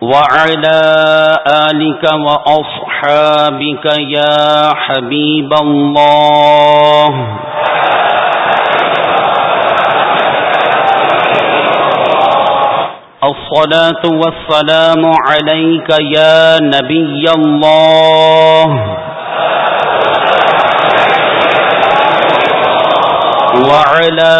وعلى آلك وأصحابك يا حبيب الله. الصلاة والسلام عليك يا نبي الله. وعلى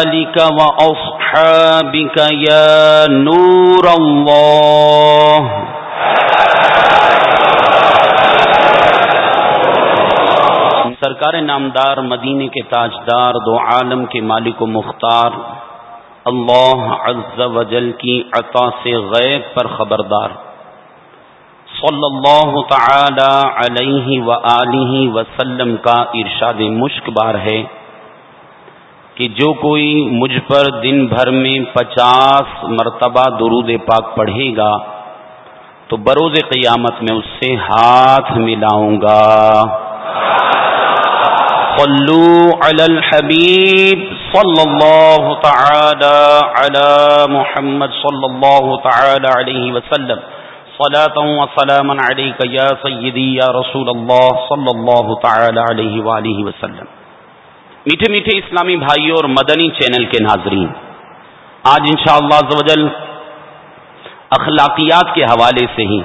آلك وأصحابك أصحابك يا نور الله. سرکار نامدار، مدینے کے تاجدار، دو عالم کے مالک و مختار، اللہ عز و جل کی عطا سے غیب پر خبردار. صلی اللہ تعالی علیہ و وسلم کا ارشاد مشک بار ہے. کہ جو کوئی مجھ پر دن بھر میں پچاس مرتبہ درود پاک پڑھے گا، تو بروز قیامت میں اس سے ہاتھ ملاؤں گا۔ صلو علی الحبیب صلی اللہ تعالی علی محمد صلی اللہ تعالی علیہ وسلم۔ صلاة و سلاما علیکہ یا سیدی یا رسول اللہ صلی اللہ تعالی علیہ وآلہ وسلم۔ میٹھے میٹھے اسلامی بھائیوں اور مدنی چینل کے ناظرین، آج انشاءاللہ شاء اللہ اخلاقیات کے حوالے سے ہی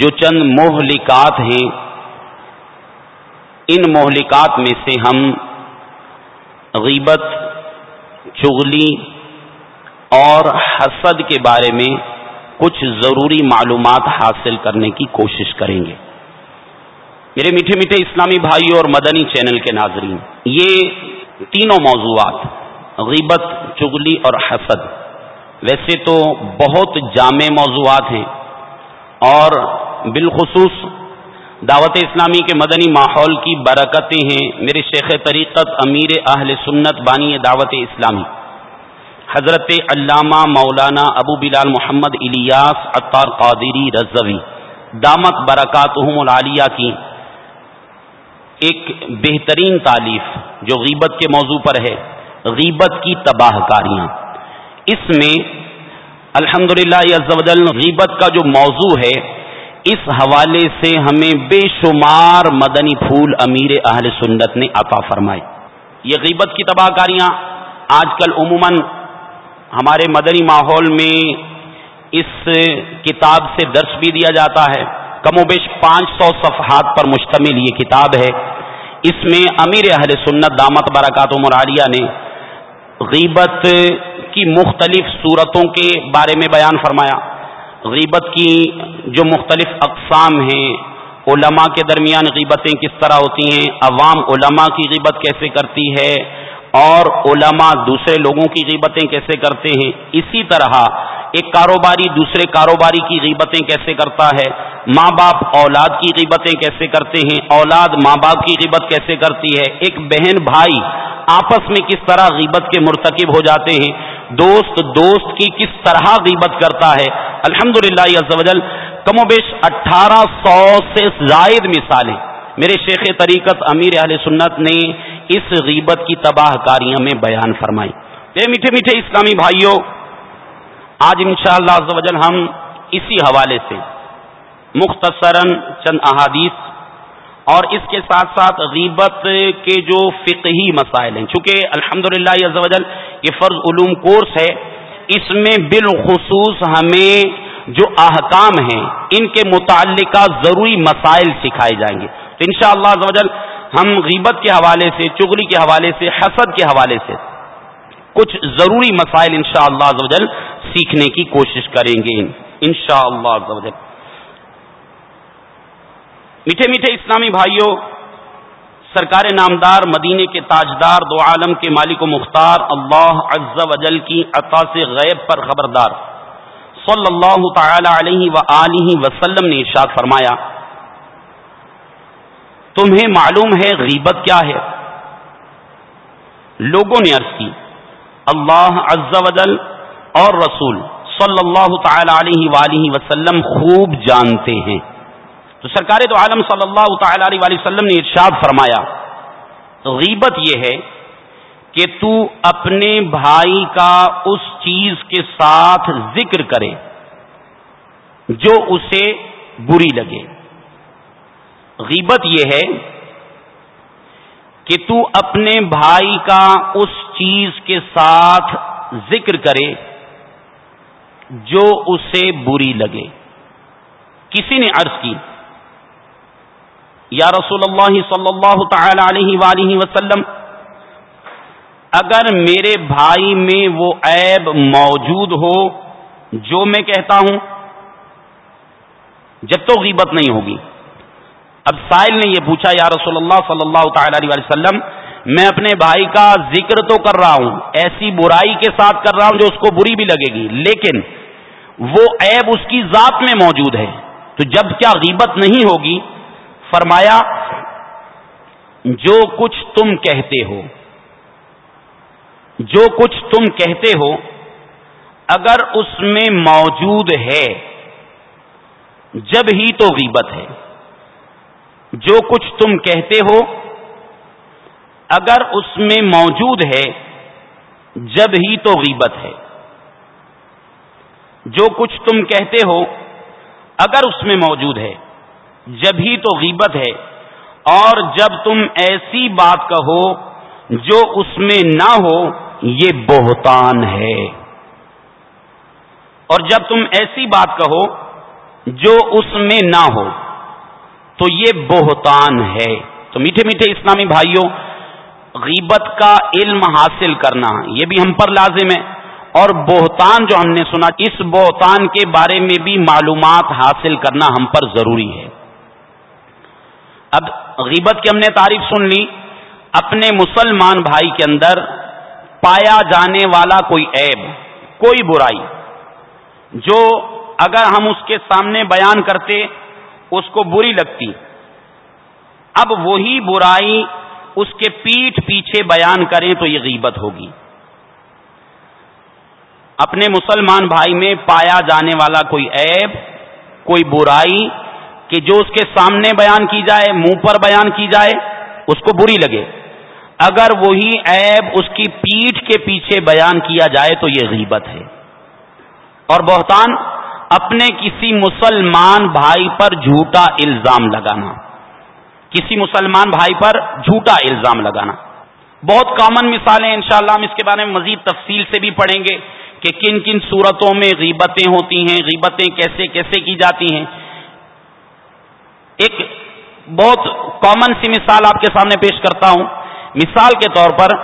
جو چند مہلکات ہیں، ان مہلکات میں سے ہم غیبت، چغلی اور حسد کے بارے میں کچھ ضروری معلومات حاصل کرنے کی کوشش کریں گے۔ میرے میٹھے میٹھے اسلامی بھائی اور مدنی چینل کے ناظرین، یہ تینوں موضوعات، غیبت چگلی اور حسد، ویسے تو بہت جامع موضوعات ہیں اور بالخصوص دعوت اسلامی کے مدنی ماحول کی برکتیں ہیں میرے شیخ طریقت امیر اہل سنت بانی دعوت اسلامی، حضرت علامہ مولانا ابو بلال محمد الیاس اطار قادری رضوی، دامت برکاتہم العالیہ کی ایک بہترین تعلیف جو غیبت کے موضوع پر ہے، غیبت کی تباہ کاریاں۔ اس میں الحمد للہ غیبت کا جو موضوع ہے، اس حوالے سے ہمیں بے شمار مدنی پھول امیر اہل سنت نے عطا فرمائے۔ یہ غیبت کی تباہ کاریاں آج کل عموماً ہمارے مدنی ماحول میں اس کتاب سے درس بھی دیا جاتا ہے۔ کم و بیش پانچ سو صفحات پر مشتمل یہ کتاب ہے۔ اس میں امیر اہل سنت دامت برکات و مرعلیہ نے غیبت کی مختلف صورتوں کے بارے میں بیان فرمایا۔ غیبت کی جو مختلف اقسام ہیں، علماء کے درمیان غیبتیں کس طرح ہوتی ہیں، عوام علماء کی غیبت کیسے کرتی ہے اور علماء دوسرے لوگوں کی غیبتیں کیسے کرتے ہیں؟ اسی طرح ایک کاروباری دوسرے کاروباری کی غیبتیں کیسے کرتا ہے؟ ماں باپ اولاد کی غیبتیں کیسے کرتے ہیں؟ اولاد ماں باپ کی غیبت کیسے کرتی ہے؟ ایک بہن بھائی آپس میں کس طرح غیبت کے مرتکب ہو جاتے ہیں؟ دوست دوست کی کس طرح غیبت کرتا ہے؟ الحمد للہ کم و بیش اٹھارہ سو سے زائد مثالیں میرے شیخ طریقت امیر اہل سنت نے اس غیبت کی تباہ کاریاں میں بیان فرمائی۔ میرے میٹھے میٹھے اسلامی بھائیوں، آج انشاءاللہ شاء اللہ ہم اسی حوالے سے مختصرا چند احادیث اور اس کے ساتھ ساتھ غیبت کے جو فقہی مسائل ہیں، چونکہ الحمد للہ یہ فرض علوم کورس ہے، اس میں بالخصوص ہمیں جو احکام ہیں، ان کے متعلقہ ضروری مسائل سکھائے جائیں گے۔ تو ان شاء اللہ ہم غیبت کے حوالے سے، چغلی کے حوالے سے، حسد کے حوالے سے کچھ ضروری مسائل ان شاء اللہ سیکھنے کی کوشش کریں گے ان شاء اللہ میٹھے میٹھے اسلامی بھائیوں سرکار نامدار، مدینے کے تاجدار، دو عالم کے مالک و مختار، اللہ عز و جل کی عطا سے غیب پر خبردار۔ صلی اللہ تعالی علیہ و وسلم نے ارشاد فرمایا تمہیں معلوم ہے غیبت کیا ہے؟ لوگوں نے عرض کی، اللہ عز و جل اور رسول صلی اللہ تعالی علیہ وآلہ وسلم خوب جانتے ہیں۔ تو سرکار تو عالم صلی اللہ تعالی علیہ وآلہ وسلم نے ارشاد فرمایا، غیبت یہ ہے کہ تو اپنے بھائی کا اس چیز کے ساتھ ذکر کرے جو اسے بری لگے۔ غیبت یہ ہے کہ تو اپنے بھائی کا اس چیز کے ساتھ ذکر کرے جو اسے بری لگے۔ کسی نے عرض کی، یا رسول اللہ صلی اللہ تعالی علیہ وآلہ وسلم، اگر میرے بھائی میں وہ عیب موجود ہو، جو میں کہتا ہوں، جب تو غیبت نہیں ہوگی۔ اب سائل نے یہ پوچھا، یا رسول اللہ صلی اللہ تعالی علیہ وسلم، میں اپنے بھائی کا ذکر تو کر رہا ہوں، ایسی برائی کے ساتھ کر رہا ہوں جو اس کو بری بھی لگے گی، لیکن وہ عیب اس کی ذات میں موجود ہے۔ تو جب کیا غیبت نہیں ہوگی؟ فرمایا، جو کچھ تم کہتے ہو، جو کچھ تم کہتے ہو، اگر اس میں موجود ہے، جب ہی تو غیبت ہے۔ جو کچھ تم کہتے ہو، اگر اس میں موجود ہے، جب ہی تو غیبت ہے۔ جو کچھ تم کہتے ہو، اگر اس میں موجود ہے، جب ہی تو غیبت ہے۔ اور جب تم ایسی بات کہو، جو اس میں نہ ہو، یہ بہتان ہے۔ اور جب تم ایسی بات کہو، جو اس میں نہ ہو تو یہ بہتان ہے۔ تو میٹھے میٹھے اسلامی بھائیوں، غیبت کا علم حاصل کرنا، یہ بھی ہم پر لازم ہے۔ اور بہتان جو ہم نے سنا، اس بہتان کے بارے میں بھی معلومات حاصل کرنا ہم پر ضروری ہے۔ اب غیبت کی ہم نے تعریف سن لی۔ اپنے مسلمان بھائی کے اندر پایا جانے والا کوئی عیب، کوئی برائی، جو اگر ہم اس کے سامنے بیان کرتے اس کو بری لگتی۔ اب وہی برائی اس کے پیٹ پیچھے بیان کریں تو یہ غیبت ہوگی۔ اپنے مسلمان بھائی میں پایا جانے والا کوئی عیب، کوئی برائی کہ جو اس کے سامنے بیان کی جائے، منہ پر بیان کی جائے، اس کو بری لگے۔ اگر وہی عیب اس کی پیٹھ کے پیچھے بیان کیا جائے تو یہ غیبت ہے۔ اور بہتان اپنے کسی مسلمان بھائی پر جھوٹا الزام لگانا کسی مسلمان بھائی پر جھوٹا الزام لگانا بہت کامن مثالیں انشاءاللہ ہم اس کے بارے میں مزید تفصیل سے بھی پڑھیں گے کہ کن کن صورتوں میں غیبتیں ہوتی ہیں، غیبتیں کیسے کیسے کی جاتی ہیں۔ ایک بہت کامن سی مثال آپ کے سامنے پیش کرتا ہوں۔ مثال کے طور پر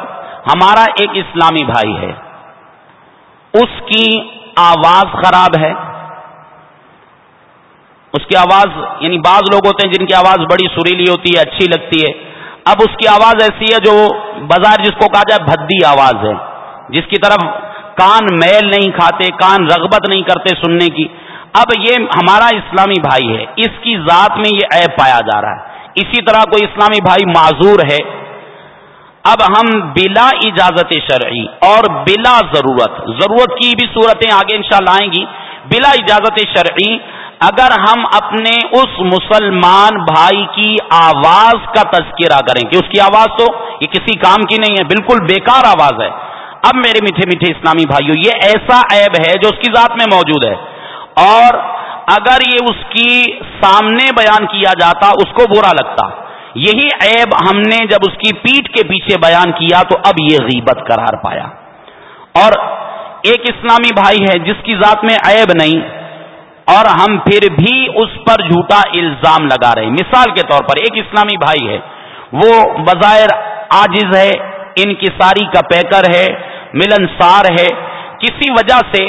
ہمارا ایک اسلامی بھائی ہے۔ اس کی آواز خراب ہے۔ اس کی آواز یعنی بعض لوگ ہوتے ہیں جن کی آواز بڑی سریلی ہوتی ہے، اچھی لگتی ہے۔ اب اس کی آواز ایسی ہے جو بازار جس کو کہا جائے بھدی آواز ہے۔ جس کی طرف کان میل نہیں کھاتے، کان رغبت نہیں کرتے سننے کی۔ اب یہ ہمارا اسلامی بھائی ہے۔ اس کی ذات میں یہ عیب پایا جا رہا ہے۔ اسی طرح کوئی اسلامی بھائی معذور ہے۔ اب ہم بلا اجازت شرعی اور بلا ضرورت ضرورت کی بھی صورتیں آگے انشاءاللہ آئیں گی۔ بلا اجازت شرعی اگر ہم اپنے اس مسلمان بھائی کی آواز کا تذکرہ کریں کہ اس کی آواز تو یہ کسی کام کی نہیں ہے، بالکل بیکار آواز ہے۔ اب میرے میٹھے میٹھے اسلامی بھائیوں یہ ایسا عیب ہے جو اس کی ذات میں موجود ہے۔ اور اگر یہ اس کی سامنے بیان کیا جاتا، اس کو برا لگتا۔ یہی عیب ہم نے جب اس کی پیٹ کے پیچھے بیان کیا، تو اب یہ غیبت قرار پایا۔ اور ایک اسلامی بھائی ہے جس کی ذات میں عیب نہیں اور ہم پھر بھی اس پر جھوٹا الزام لگا رہے ہیں۔ مثال کے طور پر ایک اسلامی بھائی ہے، وہ بظاہر آجز ہے ان کی ساری کا پیکر ہے، ملنسار ہے۔ کسی وجہ سے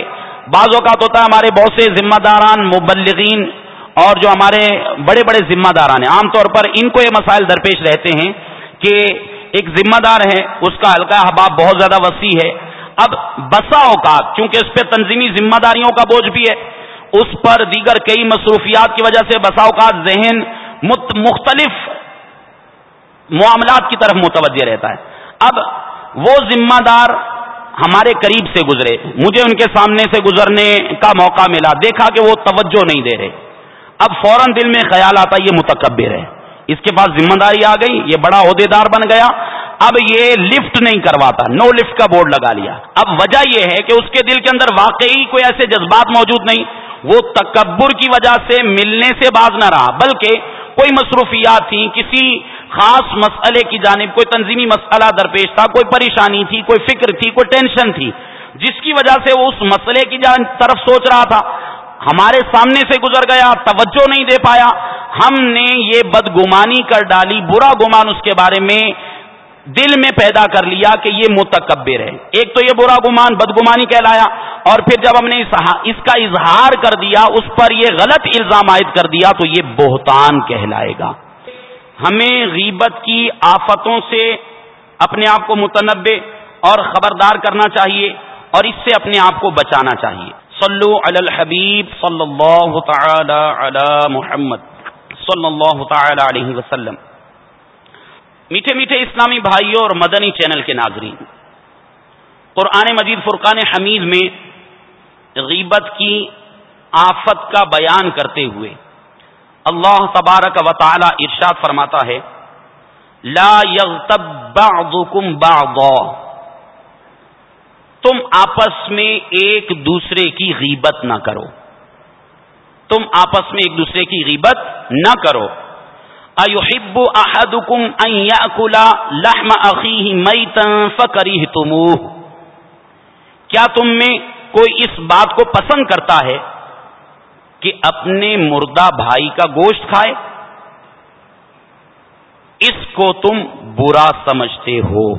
بعض اوقات ہوتا ہے ہمارے بہت سے ذمہ داران، مبلغین اور جو ہمارے بڑے بڑے ذمہ داران ہیں، عام طور پر ان کو یہ مسائل درپیش رہتے ہیں کہ ایک ذمہ دار ہے، اس کا ہلکا حباب بہت زیادہ وسیع ہے۔ اب بسا اوقات، چونکہ اس پہ تنظیمی ذمہ داریوں کا بوجھ بھی ہے اس پر دیگر کئی مصروفیات کی وجہ سے بسا اوقات ذہن مختلف معاملات کی طرف متوجہ رہتا ہے۔ اب وہ ذمہ دار ہمارے قریب سے گزرے۔ مجھے ان کے سامنے سے گزرنے کا موقع ملا۔ دیکھا کہ وہ توجہ نہیں دے رہے۔ اب فوراً دل میں خیال آتا یہ متکبر ہے۔ اس کے پاس ذمہ داری آ گئی، یہ بڑا عہدے دار بن گیا۔ اب یہ لفٹ نہیں کرواتا، نو لفٹ کا بورڈ لگا لیا۔ اب وجہ یہ ہے کہ اس کے دل کے اندر واقعی کوئی ایسے جذبات موجود نہیں۔ وہ تکبر کی وجہ سے ملنے سے باز نہ رہا، بلکہ کوئی مصروفیات تھیں، کسی خاص مسئلے کی جانب، کوئی تنظیمی مسئلہ درپیش تھا، کوئی پریشانی تھی، کوئی فکر تھی، کوئی ٹینشن تھی، جس کی وجہ سے وہ اس مسئلے کی طرف سوچ رہا تھا۔ ہمارے سامنے سے گزر گیا، توجہ نہیں دے پایا۔ ہم نے یہ بدگمانی کر ڈالی، برا گمان اس کے بارے میں دل میں پیدا کر لیا کہ یہ متکبر ہے۔ ایک تو یہ برا گمان، بدگمانی کہلایا، اور پھر جب ہم نے اس کا اظہار کر دیا، اس پر یہ غلط الزام عائد کر دیا، تو یہ بہتان کہلائے گا۔ ہمیں غیبت کی آفتوں سے اپنے آپ کو متنبع اور خبردار کرنا چاہیے، اور اس سے اپنے آپ کو بچانا چاہیے۔ صلو علی الحبیب صلی اللہ تعالی علی محمد صلی اللہ تعالی علیہ وسلم۔ میٹھے میٹھے اسلامی بھائیوں اور مدنی چینل کے ناظرین، قرآن مجید فرقان حمید میں غیبت کی آفت کا بیان کرتے ہوئے اللہ تبارک و تعالی ارشاد فرماتا ہے، لا یغتب بعضکم بعضا، تم آپس میں ایک دوسرے کی غیبت نہ کرو، تم آپس میں ایک دوسرے کی غیبت نہ کرو۔ ایحب احدکم ان یاکل لحم اخیہ میتا فکرہتموہ کیا تم میں کوئی اس بات کو پسند کرتا ہے کہ اپنے مردہ بھائی کا گوشت کھائے؟ اس کو تم برا سمجھتے ہو۔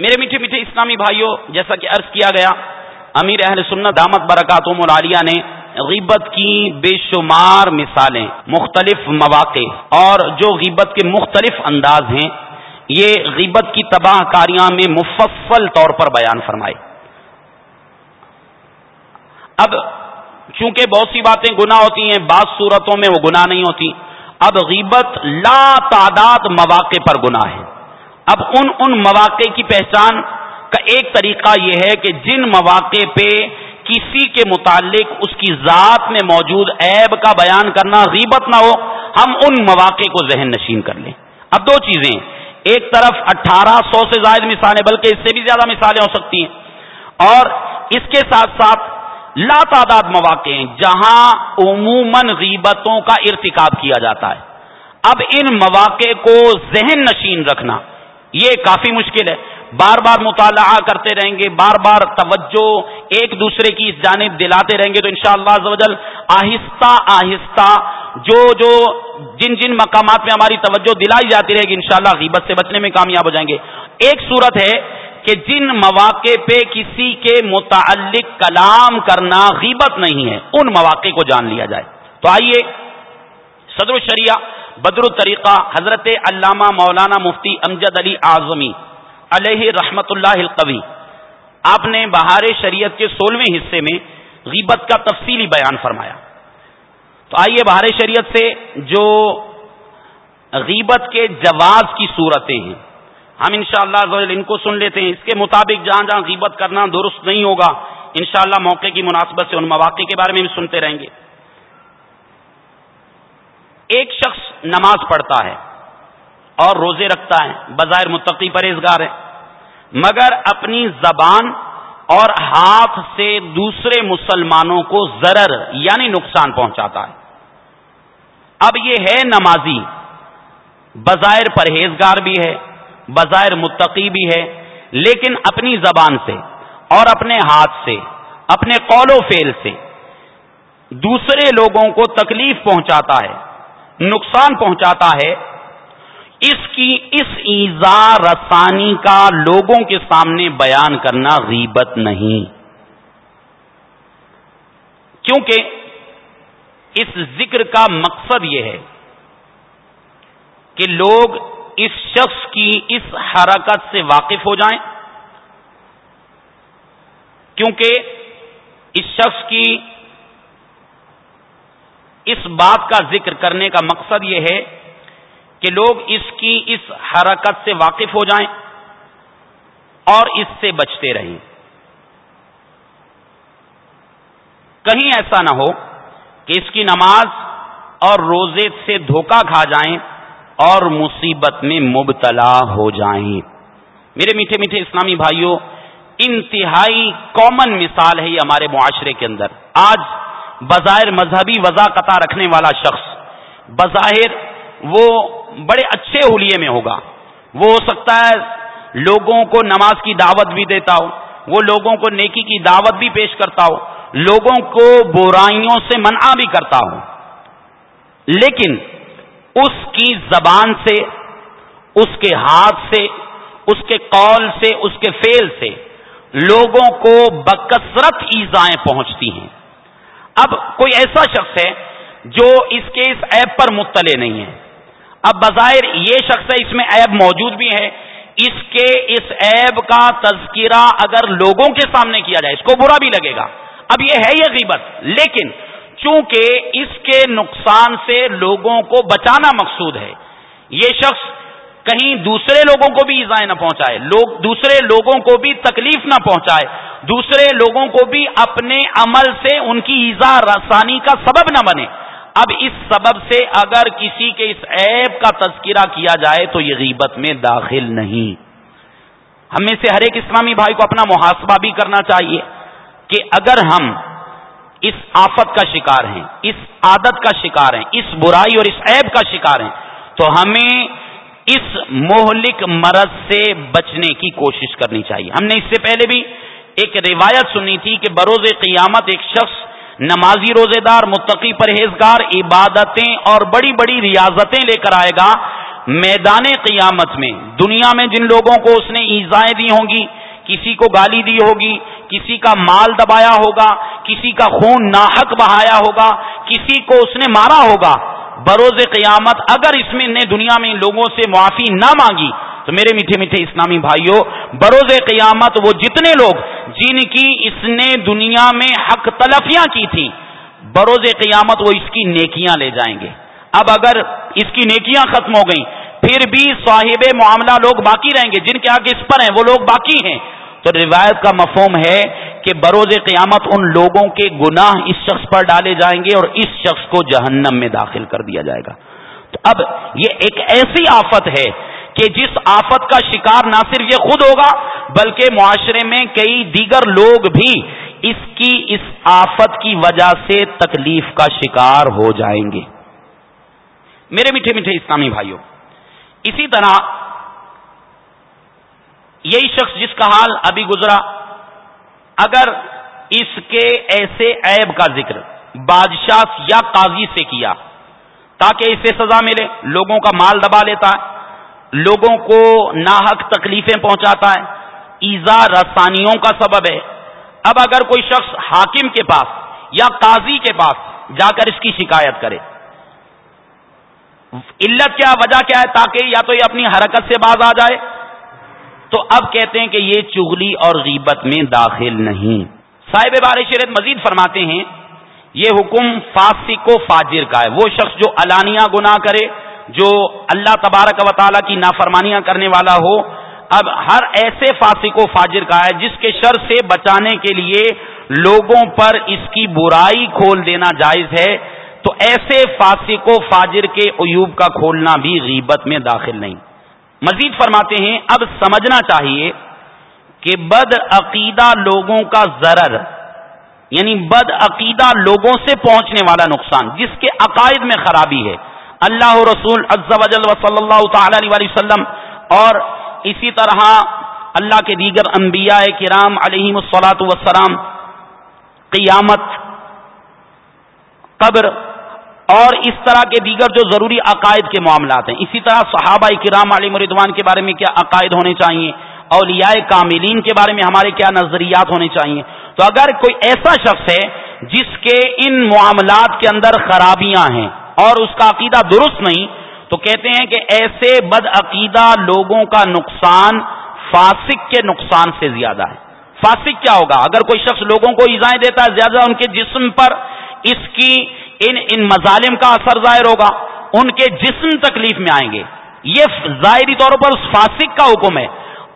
میرے میٹھے میٹھے اسلامی بھائیوں، جیسا کہ عرض کیا گیا، امیر اہل سنت دامت برکاتم العالیہ نے غیبت کی بے شمار مثالیں، مختلف مواقع، اور جو غیبت کے مختلف انداز ہیں، یہ غیبت کی تباہ کاریاں میں مفصل طور پر بیان فرمائے۔ اب چونکہ بہت سی باتیں گناہ ہوتی ہیں، بعض صورتوں میں وہ گناہ نہیں ہوتی، اب غیبت لا تعداد مواقع پر گناہ ہے۔ اب ان ان مواقع کی پہچان کا ایک طریقہ یہ ہے کہ جن مواقع پہ کسی کے متعلق اس کی ذات میں موجود عیب کا بیان کرنا غیبت نہ ہو، ہم ان مواقع کو ذہن نشین کر لیں۔ اب دو چیزیں۔ ایک طرف اٹھارہ سو سے زائد مثالیں، بلکہ اس سے بھی زیادہ مثالیں ہو سکتی ہیں۔ اور اس کے ساتھ ساتھ لا تعداد مواقع ہیں جہاں عموماً غیبتوں کا ارتکاب کیا جاتا ہے۔ اب ان مواقع کو ذہن نشین رکھنا۔ یہ کافی مشکل ہے۔ بار بار مطالعہ کرتے رہیں گے، بار بار توجہ ایک دوسرے کی اس جانب دلاتے رہیں گے تو انشاءاللہ شاء اللہ آہستہ آہستہ جو جو جن جن مقامات میں ہماری توجہ دلائی جاتی رہے گی، انشاءاللہ غیبت سے بچنے میں کامیاب ہو جائیں گے۔ ایک صورت ہے کہ جن مواقع پہ کسی کے متعلق کلام کرنا غیبت نہیں ہے، ان مواقع کو جان لیا جائے۔ تو آئیے، صدر الشریعہ بدر الطریقہ حضرت علامہ مولانا مفتی امجد علی اعظمی علیہ رحمت اللہ القوی۔ آپ نے بہار شریعت کے سولہویں حصے میں غیبت کا تفصیلی بیان فرمایا۔ تو آئیے بہار شریعت سے جو غیبت کے جواز کی صورتیں ہیں۔ ہم انشاءاللہ اللہ ان کو سن لیتے ہیں۔ اس کے مطابق جہاں جہاں غیبت کرنا درست نہیں ہوگا، انشاءاللہ موقع کی مناسبت سے ان مواقع کے بارے میں بھی سنتے رہیں گے۔ ایک شخص نماز پڑھتا ہے اور روزے رکھتا ہے، بظاہر متقی پرہیزگار ہے۔ مگر اپنی زبان اور ہاتھ سے دوسرے مسلمانوں کو ضرر یعنی نقصان پہنچاتا ہے۔ اب یہ ہے نمازی۔ بظاہر پرہیزگار بھی ہے، بظاہر متقی بھی ہے، لیکن اپنی زبان سے اور اپنے ہاتھ سے، اپنے قول و فیل سے دوسرے لوگوں کو تکلیف پہنچاتا ہے۔ نقصان پہنچاتا ہے، اس کی اس ایزا رسانی کا لوگوں کے سامنے بیان کرنا غیبت نہیں۔ کیونکہ اس ذکر کا مقصد یہ ہے کہ لوگ اس شخص کی اس حرکت سے واقف ہو جائیں، کیونکہ اس شخص کی اس بات کا ذکر کرنے کا مقصد یہ ہے کہ لوگ اس کی اس حرکت سے واقف ہو جائیں اور اس سے بچتے رہیں۔ کہیں ایسا نہ ہو کہ اس کی نماز اور روزے سے دھوکہ کھا جائیں اور مصیبت میں مبتلا ہو جائیں۔ میرے میٹھے میٹھے اسلامی بھائیوں انتہائی کامن مثال ہے یہ ہمارے معاشرے کے اندر۔ آج بظاہر مذہبی وضاقت رکھنے والا شخص۔ بظاہر وہ بڑے اچھے ہولیے میں ہوگا۔ وہ ہو سکتا ہے لوگوں کو نماز کی دعوت بھی دیتا ہو، وہ لوگوں کو نیکی کی دعوت بھی پیش کرتا ہو، لوگوں کو برائیوں سے منع بھی کرتا ہو۔ لیکن اس کی زبان سے، اس کے ہاتھ سے، اس کے قول سے، اس کے فیل سے لوگوں کو بکثرت ایزائیں پہنچتی ہیں۔ اب کوئی ایسا شخص ہے جو اس کے اس ایپ پر مطلع نہیں ہے۔ اب بظاہر یہ شخص ہے، اس میں ایپ موجود بھی ہے۔ اس کے اس ایب کا تذکرہ اگر لوگوں کے سامنے کیا جائے، اس کو برا بھی لگے گا۔ اب یہ ہے یہ غیبت۔ لیکن چونکہ اس کے نقصان سے لوگوں کو بچانا مقصود ہے، یہ شخص کہیں دوسرے لوگوں کو بھی ایزائیں نہ پہنچائے، لوگ دوسرے لوگوں کو بھی تکلیف نہ پہنچائے۔ دوسرے لوگوں کو بھی اپنے عمل سے ان کی ایزا رسانی کا سبب نہ بنے۔ اب اس سبب سے اگر کسی کے اس ایپ کا تذکرہ کیا جائے تو یہ غیبت میں داخل نہیں۔ ہم میں سے ہر ایک اسلامی بھائی کو اپنا محاسبہ بھی کرنا چاہیے کہ اگر ہم اس آفت کا شکار ہیں، اس عادت کا شکار ہیں، اس برائی اور اس ایپ کا شکار ہیں، تو ہمیں اس مہلک مرض سے بچنے کی کوشش کرنی چاہیے۔ ہم نے اس سے پہلے بھی ایک روایت سنی تھی کہ بروز قیامت ایک شخص نمازی روزے دار متقی پرہیزگار، عبادتیں اور بڑی بڑی ریاضتیں لے کر آئے گا میدان قیامت میں۔ دنیا میں جن لوگوں کو اس نے ایزائیں دی ہوں گی، کسی کو گالی دی ہوگی، کسی کا مال دبایا ہوگا، کسی کا خون ناحق بہایا ہوگا، کسی کو اس نے مارا ہوگا۔ بروز قیامت اگر اس میں نے دنیا میں لوگوں سے معافی نہ مانگی تو میرے میٹھے میٹھے اسلامی بھائیوں بروز قیامت وہ جتنے لوگ جن کی اس نے دنیا میں حق تلفیاں کی تھی بروز قیامت وہ اس کی نیکیاں لے جائیں گے۔ اب اگر اس کی نیکیاں ختم ہو گئیں، پھر بھی صاحب معاملہ لوگ باقی رہیں گے، جن کے آگے اس پر ہیں، وہ لوگ باقی ہیں۔ تو روایت کا مفہوم ہے کہ بروز قیامت ان لوگوں کے گناہ اس شخص پر ڈالے جائیں گے اور اس شخص کو جہنم میں داخل کر دیا جائے گا۔ تو اب یہ ایک ایسی آفت ہے کہ جس آفت کا شکار نہ صرف یہ خود ہوگا، بلکہ معاشرے میں کئی دیگر لوگ بھی اس کی، اس آفت کی وجہ سے تکلیف کا شکار ہو جائیں گے۔ میرے میٹھے میٹھے اسلامی بھائیوں، اسی طرح یہی شخص جس کا حال ابھی گزرا، اگر اس کے ایسے عیب کا ذکر بادشاہ یا قاضی سے کیا، تاکہ اسے سزا ملے، لوگوں کا مال دبا لیتا ہے لوگوں کو ناحق تکلیفیں پہنچاتا ہے۔ ایزا رسانیوں کا سبب ہے۔ اب اگر کوئی شخص حاکم کے پاس یا قاضی کے پاس جا کر اس کی شکایت کرے۔ علت کیا، وجہ کیا ہے تاکہ یا تو یہ اپنی حرکت سے باز آ جائے۔ تو اب کہتے ہیں کہ یہ چگلی اور غیبت میں داخل نہیں۔ صاحب بار شریعت مزید فرماتے ہیں، یہ حکم فاسق و فاجر کا ہے۔ وہ شخص جو علانیہ گناہ کرے جو اللہ تبارک و تعالیٰ کی نافرمانیاں کرنے والا ہو، اب ہر ایسے فاسق و فاجر کا ہے جس کے شر سے بچانے کے لیے لوگوں پر اس کی برائی کھول دینا جائز ہے، تو ایسے فاسق و فاجر کے عیوب کا کھولنا بھی غیبت میں داخل نہیں۔ مزید فرماتے ہیں، اب سمجھنا چاہیے کہ بد عقیدہ لوگوں کا ضرر یعنی بد عقیدہ لوگوں سے پہنچنے والا نقصان، جس کے عقائد میں خرابی ہے۔ اللہ رسول عز و جل و صلی اللہ تعالی علیہ وسلم اور اسی طرح اللہ کے دیگر انبیاء کرام علیہ السلاۃ وسلام قیامت، قبر اور اس طرح کے دیگر جو ضروری عقائد کے معاملات ہیں۔ اسی طرح صحابہ کرام علی مردوان کے بارے میں کیا عقائد ہونے چاہیے اولیاء کاملین کے بارے میں ہمارے کیا نظریات ہونے چاہیے تو اگر کوئی ایسا شخص ہے جس کے ان معاملات کے اندر خرابیاں ہیں اور اس کا عقیدہ درست نہیں، تو کہتے ہیں کہ ایسے بدعقیدہ لوگوں کا نقصان فاسق کے نقصان سے زیادہ ہے۔ فاسق کیا ہوگا؟ اگر کوئی شخص لوگوں کو ایزائیں دیتا ہے، زیادہ ان کے جسم پر اس کی ان ان مظالم کا اثر ظاہر ہوگا، ان کے جسم تکلیف میں آئیں گے۔ یہ ظاہری طور پر اس فاسق کا حکم ہے۔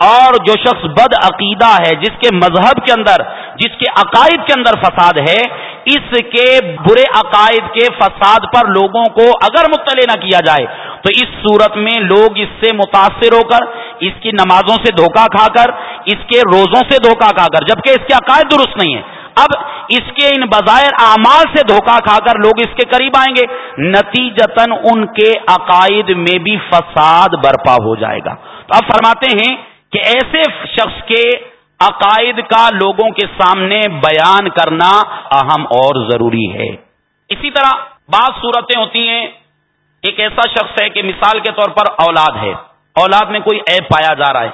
اور جو شخص بد عقیدہ ہے، جس کے مذہب کے اندر، جس کے عقائد کے اندر فساد ہے، اس کے برے عقائد کے فساد پر لوگوں کو اگر مطلع نہ کیا جائے، تو اس صورت میں لوگ اس سے متاثر ہو کر، اس کی نمازوں سے دھوکہ کھا کر، اس کے روزوں سے دھوکہ کھا کر، جبکہ اس کے عقائد درست نہیں ہے اب اس کے ان بظاہر اعمال سے دھوکہ کھا کر لوگ اس کے قریب آئیں گے، نتیجتاً ان کے عقائد میں بھی فساد برپا ہو جائے گا۔ تو اب فرماتے ہیں کہ ایسے شخص کے عقائد کا لوگوں کے سامنے بیان کرنا اہم اور ضروری ہے۔ اسی طرح بعض صورتیں ہوتی ہیں، ایک ایسا شخص ہے کہ مثال کے طور پر اولاد ہے۔ اولاد میں کوئی عیب پایا جا رہا ہے۔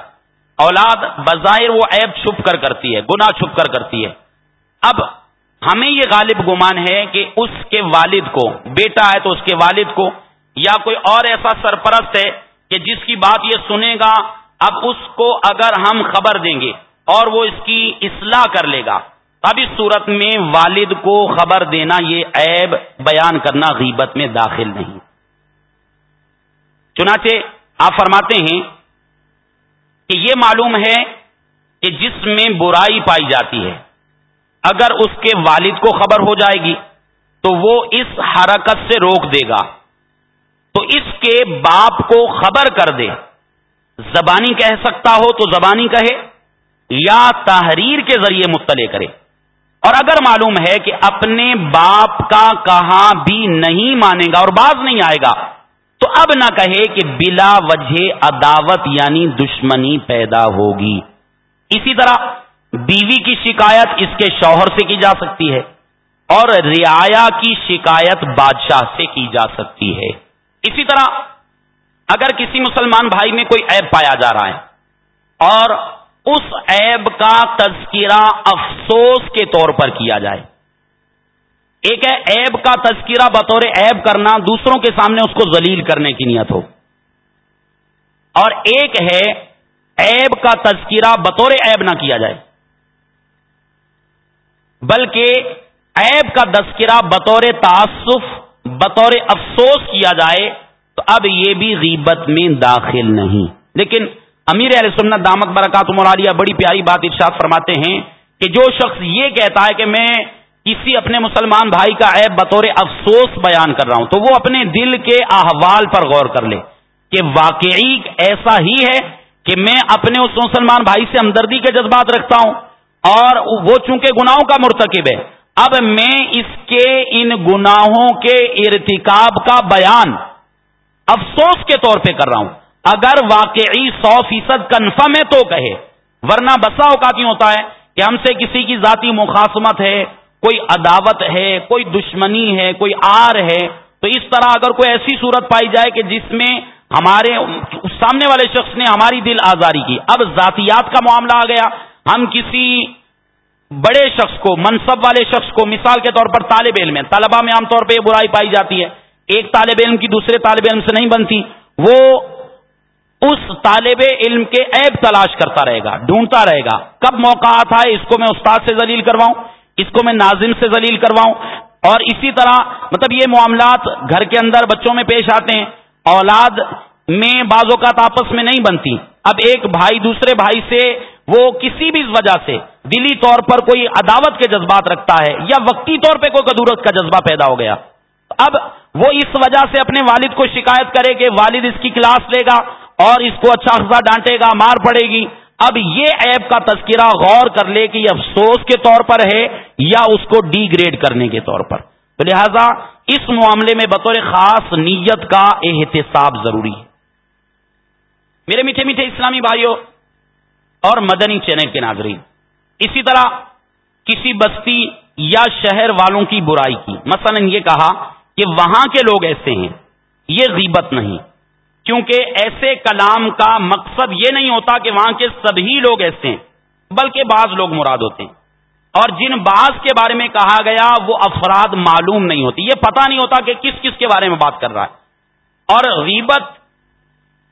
اولاد بظاہر وہ عیب چھپ کر کرتی ہے گنا چھپ کر کرتی ہے۔ اب ہمیں یہ غالب گمان ہے کہ اس کے والد کو، بیٹا ہے تو اس کے والد کو، یا کوئی اور ایسا سرپرست ہے کہ جس کی بات یہ سنے گا اب اس کو اگر ہم خبر دیں گے اور وہ اس کی اصلاح کر لے گا اب اس صورت میں والد کو خبر دینا یہ عیب بیان کرنا غیبت میں داخل نہیں۔ چنانچہ آپ فرماتے ہیں کہ یہ معلوم ہے کہ جس میں برائی پائی جاتی ہے۔ اگر اس کے والد کو خبر ہو جائے گی تو وہ اس حرکت سے روک دے گا۔ تو اس کے باپ کو خبر کر دے۔ زبانی کہہ سکتا ہو تو زبانی کہے یا تحریر کے ذریعے مطلع کرے۔ اور اگر معلوم ہے کہ اپنے باپ کا کہاں بھی نہیں مانے گا اور باز نہیں آئے گا، تو اب نہ کہے کہ بلا وجہ عداوت یعنی دشمنی پیدا ہوگی۔ اسی طرح بیوی کی شکایت اس کے شوہر سے کی جا سکتی ہے اور رعایا کی شکایت بادشاہ سے کی جا سکتی ہے۔ اسی طرح اگر کسی مسلمان بھائی میں کوئی عیب پایا جا رہا ہے اور اس عیب کا تذکرہ افسوس کے طور پر کیا جائے، ایک ہے عیب کا تذکرہ بطور عیب کرنا دوسروں کے سامنے اس کو ذلیل کرنے کی نیت ہو، اور ایک ہے عیب کا تذکرہ بطور عیب نہ کیا جائے، بلکہ عیب کا تذکرہ بطور تعصف بطور افسوس کیا جائے تو اب یہ بھی غیبت میں داخل نہیں۔ لیکن امیر علیہ سنت دامت برکات مرالیہ بڑی پیاری بات ارشاد فرماتے ہیں کہ جو شخص یہ کہتا ہے کہ میں کسی اپنے مسلمان بھائی کا عیب بطور افسوس بیان کر رہا ہوں، تو وہ اپنے دل کے احوال پر غور کر لے کہ واقعی ایسا ہی ہے کہ میں اپنے اس مسلمان بھائی سے ہمدردی کے جذبات رکھتا ہوں اور وہ چونکہ گناہوں کا مرتکب ہے۔ اب میں اس کے ان گناہوں کے ارتکاب کا بیان افسوس کے طور پہ کر رہا ہوں۔ اگر واقعی سو فیصد کنفرم ہے تو کہے۔ ورنہ بسا اوقات ہوتا ہے کہ ہم سے کسی کی ذاتی مخاصمت ہے، کوئی عداوت ہے، کوئی دشمنی ہے، کوئی آر ہے، تو اس طرح اگر کوئی ایسی صورت پائی جائے کہ جس میں ہمارے سامنے والے شخص نے ہماری دل آزاری کی۔ اب ذاتیات کا معاملہ آ گیا۔ ہم کسی بڑے شخص کو، منصب والے شخص کو مثال کے طور پر طالب علم ہے طلبا میں عام طور پہ یہ برائی پائی جاتی ہے۔ ایک طالب علم کی دوسرے طالب علم سے نہیں بنتی، وہ اس طالب علم کے عیب تلاش کرتا رہے گا، ڈھونڈتا رہے گا۔ کب موقع آتا ہے، اس کو میں استاد سے ذلیل کرواؤں، اس کو میں ناظم سے ذلیل کرواؤں؟ اور اسی طرح مطلب یہ معاملات گھر کے اندر بچوں میں پیش آتے ہیں، اولاد میں بعض اوقات آپس میں نہیں بنتی۔ اب ایک بھائی دوسرے بھائی سے وہ کسی بھی وجہ سے دلی طور پر کوئی عداوت کے جذبات رکھتا ہے یا وقتی طور پہ کوئی قدورت کا جذبہ پیدا ہو گیا۔ اب وہ اس وجہ سے اپنے والد کو شکایت کرے کہ والد اس کی کلاس لے گا اور اس کو اچھا خزا ڈانٹے گا، مار پڑے گی۔ اب یہ ایپ کا تذکرہ غور کر لے کہ یہ افسوس کے طور پر ہے یا اس کو ڈی گریڈ کرنے کے طور پر۔ تو لہذا اس معاملے میں بطور خاص نیت کا احتساب ضروری ہے۔ میرے میٹھے میٹھے اسلامی بھائیوں اور مدنی چینل کے ناظرین، اسی طرح کسی بستی یا شہر والوں کی برائی کی۔ مثلا یہ کہا کہ وہاں کے لوگ ایسے ہیں۔ یہ غیبت نہیں۔ کیونکہ ایسے کلام کا مقصد یہ نہیں ہوتا کہ وہاں کے سبھی لوگ ایسے ہیں، بلکہ بعض لوگ مراد ہوتے ہیں۔ اور جن بعض کے بارے میں کہا گیا، وہ افراد معلوم نہیں ہوتی۔ یہ پتہ نہیں ہوتا کہ کس کس کے بارے میں بات کر رہا ہے۔ اور غیبت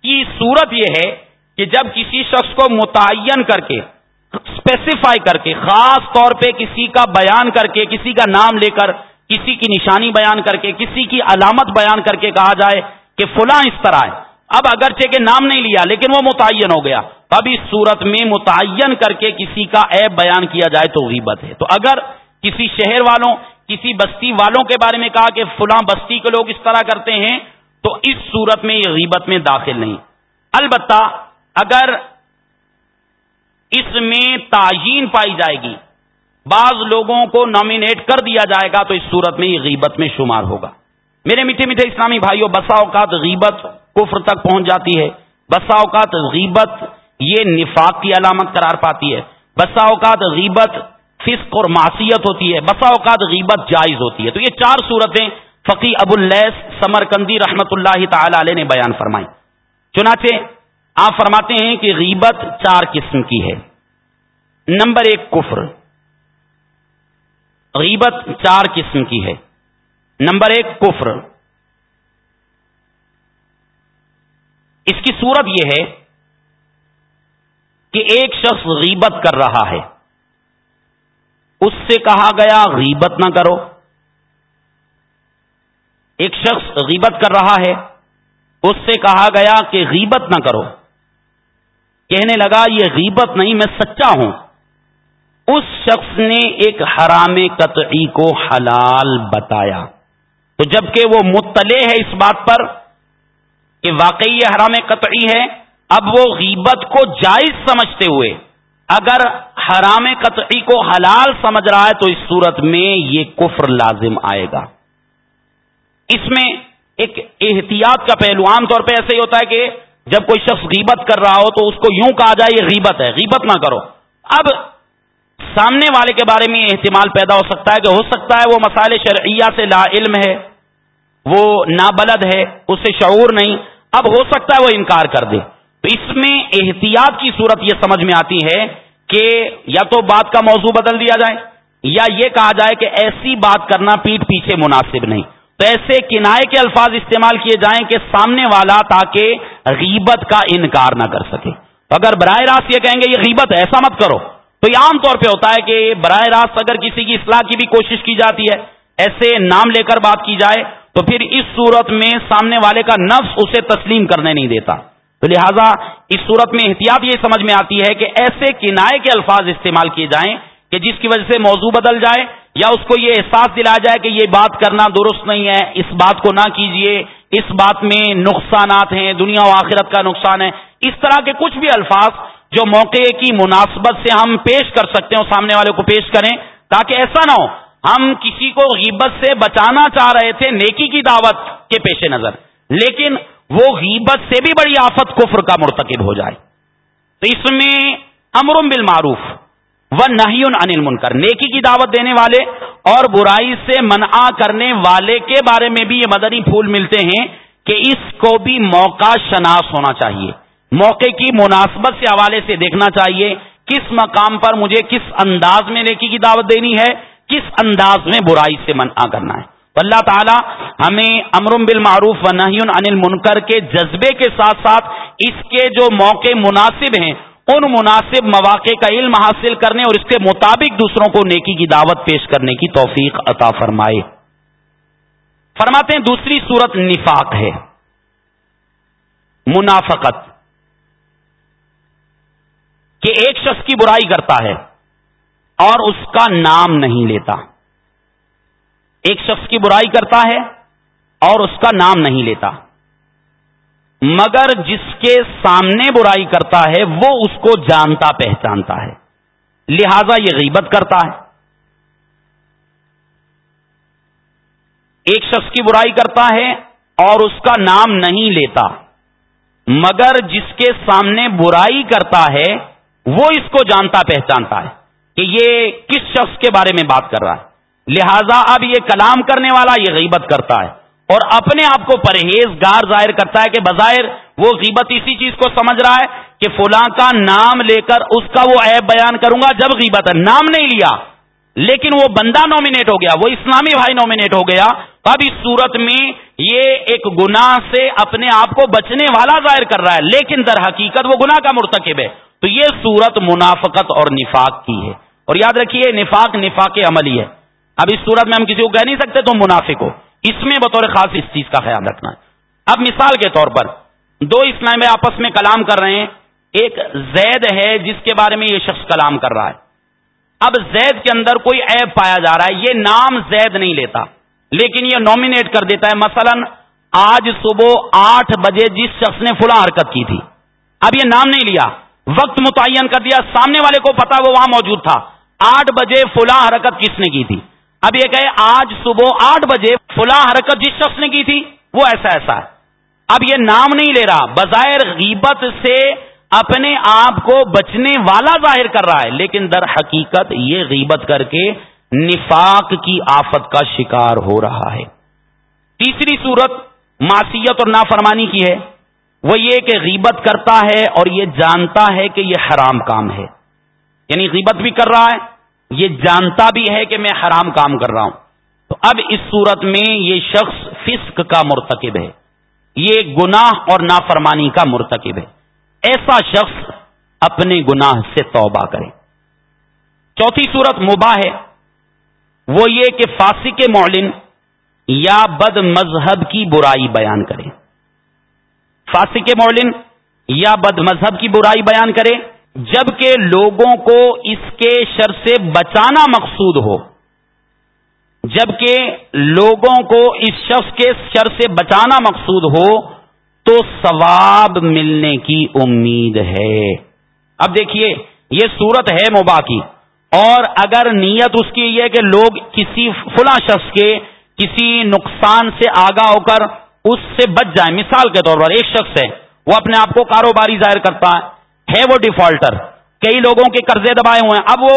کی صورت یہ ہے کہ جب کسی شخص کو متعین کر کے اسپیسیفائی کر کے، خاص طور پہ کسی کا بیان کر کے، کسی کا نام لے کر کسی کی نشانی بیان کر کے، کسی کی علامت بیان کر کے کہا جائے کہ فلاں اس طرح ہے۔ اب اگرچہ کہ نام نہیں لیا، لیکن وہ متعین ہو گیا۔ اب اس صورت میں متعین کر کے کسی کا عیب بیان کیا جائے تو غیبت ہے۔ تو اگر کسی شہر والوں، کسی بستی والوں کے بارے میں کہا کہ فلاں بستی کے لوگ اس طرح کرتے ہیں، تو اس صورت میں یہ غیبت میں داخل نہیں۔ البتہ اگر اس میں تعین پائی جائے گی بعض لوگوں کو نامینیٹ کر دیا جائے گا تو اس صورت میں یہ غیبت میں شمار ہوگا۔ میرے میٹھے میٹھے اسلامی بھائیوں بسا اوقات غیبت کفر تک پہنچ جاتی ہے۔ بسا اوقات غیبت یہ نفاق کی علامت قرار پاتی ہے۔ بسا اوقات غیبت فسق اور معصیت ہوتی ہے۔ بسا اوقات غیبت جائز ہوتی ہے۔ تو یہ چار صورتیں فقی ابو اللیس سمر کندی رحمت اللہ تعالی علیہ نے بیان فرمائی۔ چنانچہ آپ فرماتے ہیں کہ غیبت چار قسم کی ہے۔ نمبر ایک، کفر۔ غیبت چار قسم کی ہے۔ نمبر ایک، کفر۔ اس کی صورت یہ ہے کہ ایک شخص غیبت کر رہا ہے۔ اس سے کہا گیا، غیبت نہ کرو۔ ایک شخص غیبت کر رہا ہے، اس سے کہا گیا کہ غیبت نہ کرو۔ کہنے لگا، یہ غیبت نہیں، میں سچا ہوں۔ اس شخص نے ایک حرام قطعی کو حلال بتایا۔ تو جبکہ وہ مطلع ہے اس بات پر کہ واقعی یہ حرام قطعی ہے، اب وہ غیبت کو جائز سمجھتے ہوئے اگر حرام قطعی کو حلال سمجھ رہا ہے تو اس صورت میں یہ کفر لازم آئے گا۔ اس میں ایک احتیاط کا پہلو عام طور پہ ایسے ہی ہوتا ہے کہ جب کوئی شخص غیبت کر رہا ہو تو اس کو یوں کہا جائے یہ غیبت ہے، غیبت نہ کرو۔ اب سامنے والے کے بارے میں احتمال پیدا ہو سکتا ہے کہ ہو سکتا ہے وہ مسائل شرعیہ سے لا علم ہے، وہ نابلد ہے، اسے شعور نہیں۔ اب ہو سکتا ہے وہ انکار کر دے۔ تو اس میں احتیاط کی صورت یہ سمجھ میں آتی ہے کہ یا تو بات کا موضوع بدل دیا جائے یا یہ کہا جائے کہ ایسی بات کرنا پیٹ پیچھے مناسب نہیں۔ تو ایسے کنائے کے الفاظ استعمال کیے جائیں کہ سامنے والا تاکہ غیبت کا انکار نہ کر سکے۔ اگر براہ راست یہ کہیں گے یہ غیبت ہے، ایسا مت کرو۔ تو یہ عام طور پہ ہوتا ہے کہ براہ راست اگر کسی کی اصلاح کی بھی کوشش کی جاتی ہے، ایسے نام لے کر بات کی جائے، تو پھر اس صورت میں سامنے والے کا نفس اسے تسلیم کرنے نہیں دیتا۔ تو لہٰذا اس صورت میں احتیاط یہ سمجھ میں آتی ہے کہ ایسے کنائے کے الفاظ استعمال کیے جائیں کہ جس کی وجہ سے موضوع بدل جائے یا اس کو یہ احساس دلایا جائے کہ یہ بات کرنا درست نہیں ہے، اس بات کو نہ کیجیے اس بات میں نقصانات ہیں، دنیا و آخرت کا نقصان ہے۔ اس طرح کے کچھ بھی الفاظ جو موقع کی مناسبت سے ہم پیش کر سکتے ہیں سامنے والے کو پیش کریں، تاکہ ایسا نہ ہو، ہم کسی کو غیبت سے بچانا چاہ رہے تھے، نیکی کی دعوت کے پیش نظر۔ لیکن وہ غیبت سے بھی بڑی آفت کفر کا مرتکب ہو جائے۔ تو اس میں امرم بالمعروف۔ و نہیں انل منکر نیکی کی دعوت دینے والے اور برائی سے منع کرنے والے کے بارے میں بھی یہ مدنی پھول ملتے ہیں کہ اس کو بھی موقع شناس ہونا چاہیے۔ موقع کی مناسبت سے حوالے سے دیکھنا چاہیے، کس مقام پر مجھے کس انداز میں نیکی کی دعوت دینی ہے، کس انداز میں برائی سے منع کرنا ہے۔ اللہ تعالی ہمیں امرم بالمعروف و نہیں انل منکر کے جذبے کے ساتھ ساتھ اس کے جو موقع مناسب ہیں ان مناسب مواقع کا علم حاصل کرنے اور اس کے مطابق دوسروں کو نیکی کی دعوت پیش کرنے کی توفیق عطا فرمائے۔ فرماتے ہیں، دوسری صورت نفاق ہے۔ منافقت۔ کہ ایک شخص کی برائی کرتا ہے اور اس کا نام نہیں لیتا۔ ایک شخص کی برائی کرتا ہے اور اس کا نام نہیں لیتا۔ مگر جس کے سامنے برائی کرتا ہے، وہ اس کو جانتا، پہچانتا ہے۔ لہذا یہ غیبت کرتا ہے۔ ایک شخص کی برائی کرتا ہے اور اس کا نام نہیں لیتا، مگر جس کے سامنے برائی کرتا ہے، وہ اس کو جانتا، پہچانتا ہے کہ یہ کس شخص کے بارے میں بات کر رہا ہے۔ لہذا اب یہ کلام کرنے والا یہ غیبت کرتا ہے۔ اور اپنے آپ کو پرہیزگار ظاہر کرتا ہے کہ بظاہر وہ غیبت اسی چیز کو سمجھ رہا ہے کہ فلاں کا نام لے کر اس کا وہ عیب بیان کروں گا جب غیبت ہے۔ نام نہیں لیا، لیکن وہ بندہ نامینیٹ ہو گیا، وہ اسلامی بھائی نامینیٹ ہو گیا۔ اب اس صورت میں یہ ایک گناہ سے اپنے آپ کو بچنے والا ظاہر کر رہا ہے، لیکن در حقیقت وہ گناہ کا مرتکب ہے۔ تو یہ صورت منافقت اور نفاق کی ہے۔ اور یاد رکھیے، نفاق نفاق عملی ہے۔ اب اس صورت میں ہم کسی کو کہہ نہیں سکتے تو منافق ہو۔ اس میں بطور خاص اس چیز کا خیال رکھنا ہے۔ اب مثال کے طور پر دو اسلام آپس میں کلام کر رہے ہیں۔ ایک زید ہے جس کے بارے میں یہ شخص کلام کر رہا ہے۔ اب زید کے اندر کوئی عیب پایا جا رہا ہے، یہ نام زید نہیں لیتا۔ لیکن یہ نامنیٹ کر دیتا ہے، مثلا آج صبح آٹھ بجے جس شخص نے فلاں حرکت کی تھی۔ اب یہ نام نہیں لیا۔ وقت متعین کر دیا۔ سامنے والے کو پتا وہ وہاں موجود تھا۔ آٹھ بجے فلاں حرکت کس نے کی تھی؟ اب یہ کہے آج صبح آٹھ بجے فلاں حرکت جس شخص نے کی تھی، وہ ایسا ایسا ہے۔ اب یہ نام نہیں لے رہا، بظاہر غیبت سے اپنے آپ کو بچنے والا ظاہر کر رہا ہے، لیکن در حقیقت یہ غیبت کر کے نفاق کی آفت کا شکار ہو رہا ہے۔ تیسری صورت معصیت اور نافرمانی کی ہے۔ وہ یہ کہ غیبت کرتا ہے اور یہ جانتا ہے کہ یہ حرام کام ہے۔ یعنی غیبت بھی کر رہا ہے یہ جانتا بھی ہے کہ میں حرام کام کر رہا ہوں۔ تو اب اس صورت میں یہ شخص فسق کا مرتکب ہے۔ یہ گناہ اور نافرمانی کا مرتکب ہے۔ ایسا شخص اپنے گناہ سے توبہ کرے۔ چوتھی صورت مباح ہے۔ وہ یہ کہ فاسق مولن یا بد مذہب کی برائی بیان کرے۔ فاسق مولن یا بد مذہب کی برائی بیان کرے۔ جبکہ لوگوں کو اس کے شر سے بچانا مقصود ہو۔ جبکہ لوگوں کو اس شخص کے شر سے بچانا مقصود ہو، تو ثواب ملنے کی امید ہے۔ اب دیکھیے، یہ صورت ہے مبا کی۔ اور اگر نیت اس کی یہ کہ لوگ کسی فلاں شخص کے کسی نقصان سے آگاہ ہو کر اس سے بچ جائیں۔ مثال کے طور پر ایک شخص ہے، وہ اپنے آپ کو کاروباری ظاہر کرتا ہے۔ ہے وہ ڈیفالٹر کئی لوگوں کے قرضے دبائے ہوئے ہیں۔ اب وہ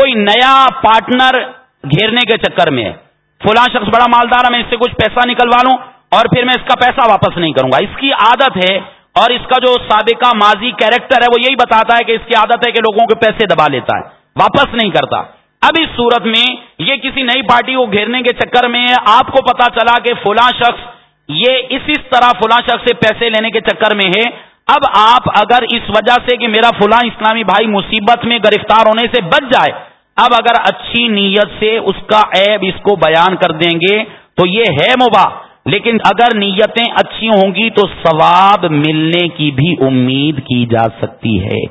کوئی نیا پارٹنر گھیرنے کے چکر میں ہے۔ فلاں شخص بڑا مالدار ہے، میں اس سے کچھ پیسہ نکلوا لوں اور پھر میں اس کا پیسہ واپس نہیں کروں گا۔ اس کی عادت ہے اور اس کا جو سابقہ ماضی کیریکٹر ہے، وہ یہی بتاتا ہے کہ اس کی عادت ہے کہ لوگوں کے پیسے دبا لیتا ہے، واپس نہیں کرتا۔ اب اس صورت میں یہ کسی نئی پارٹی کو گھیرنے کے چکر میں آپ کو پتا چلا کہ فلاں شخص یہ اس اس طرح فلاں شخص سے پیسے لینے کے چکر میں ہے۔ اب آپ اگر اس وجہ سے کہ میرا فلاں اسلامی بھائی مصیبت میں گرفتار ہونے سے بچ جائے، اب اگر اچھی نیت سے اس کا عیب اس کو بیان کر دیں گے تو یہ ہے مباح۔ لیکن اگر نیتیں اچھی ہوں گی تو ثواب ملنے کی بھی امید کی جا سکتی ہے۔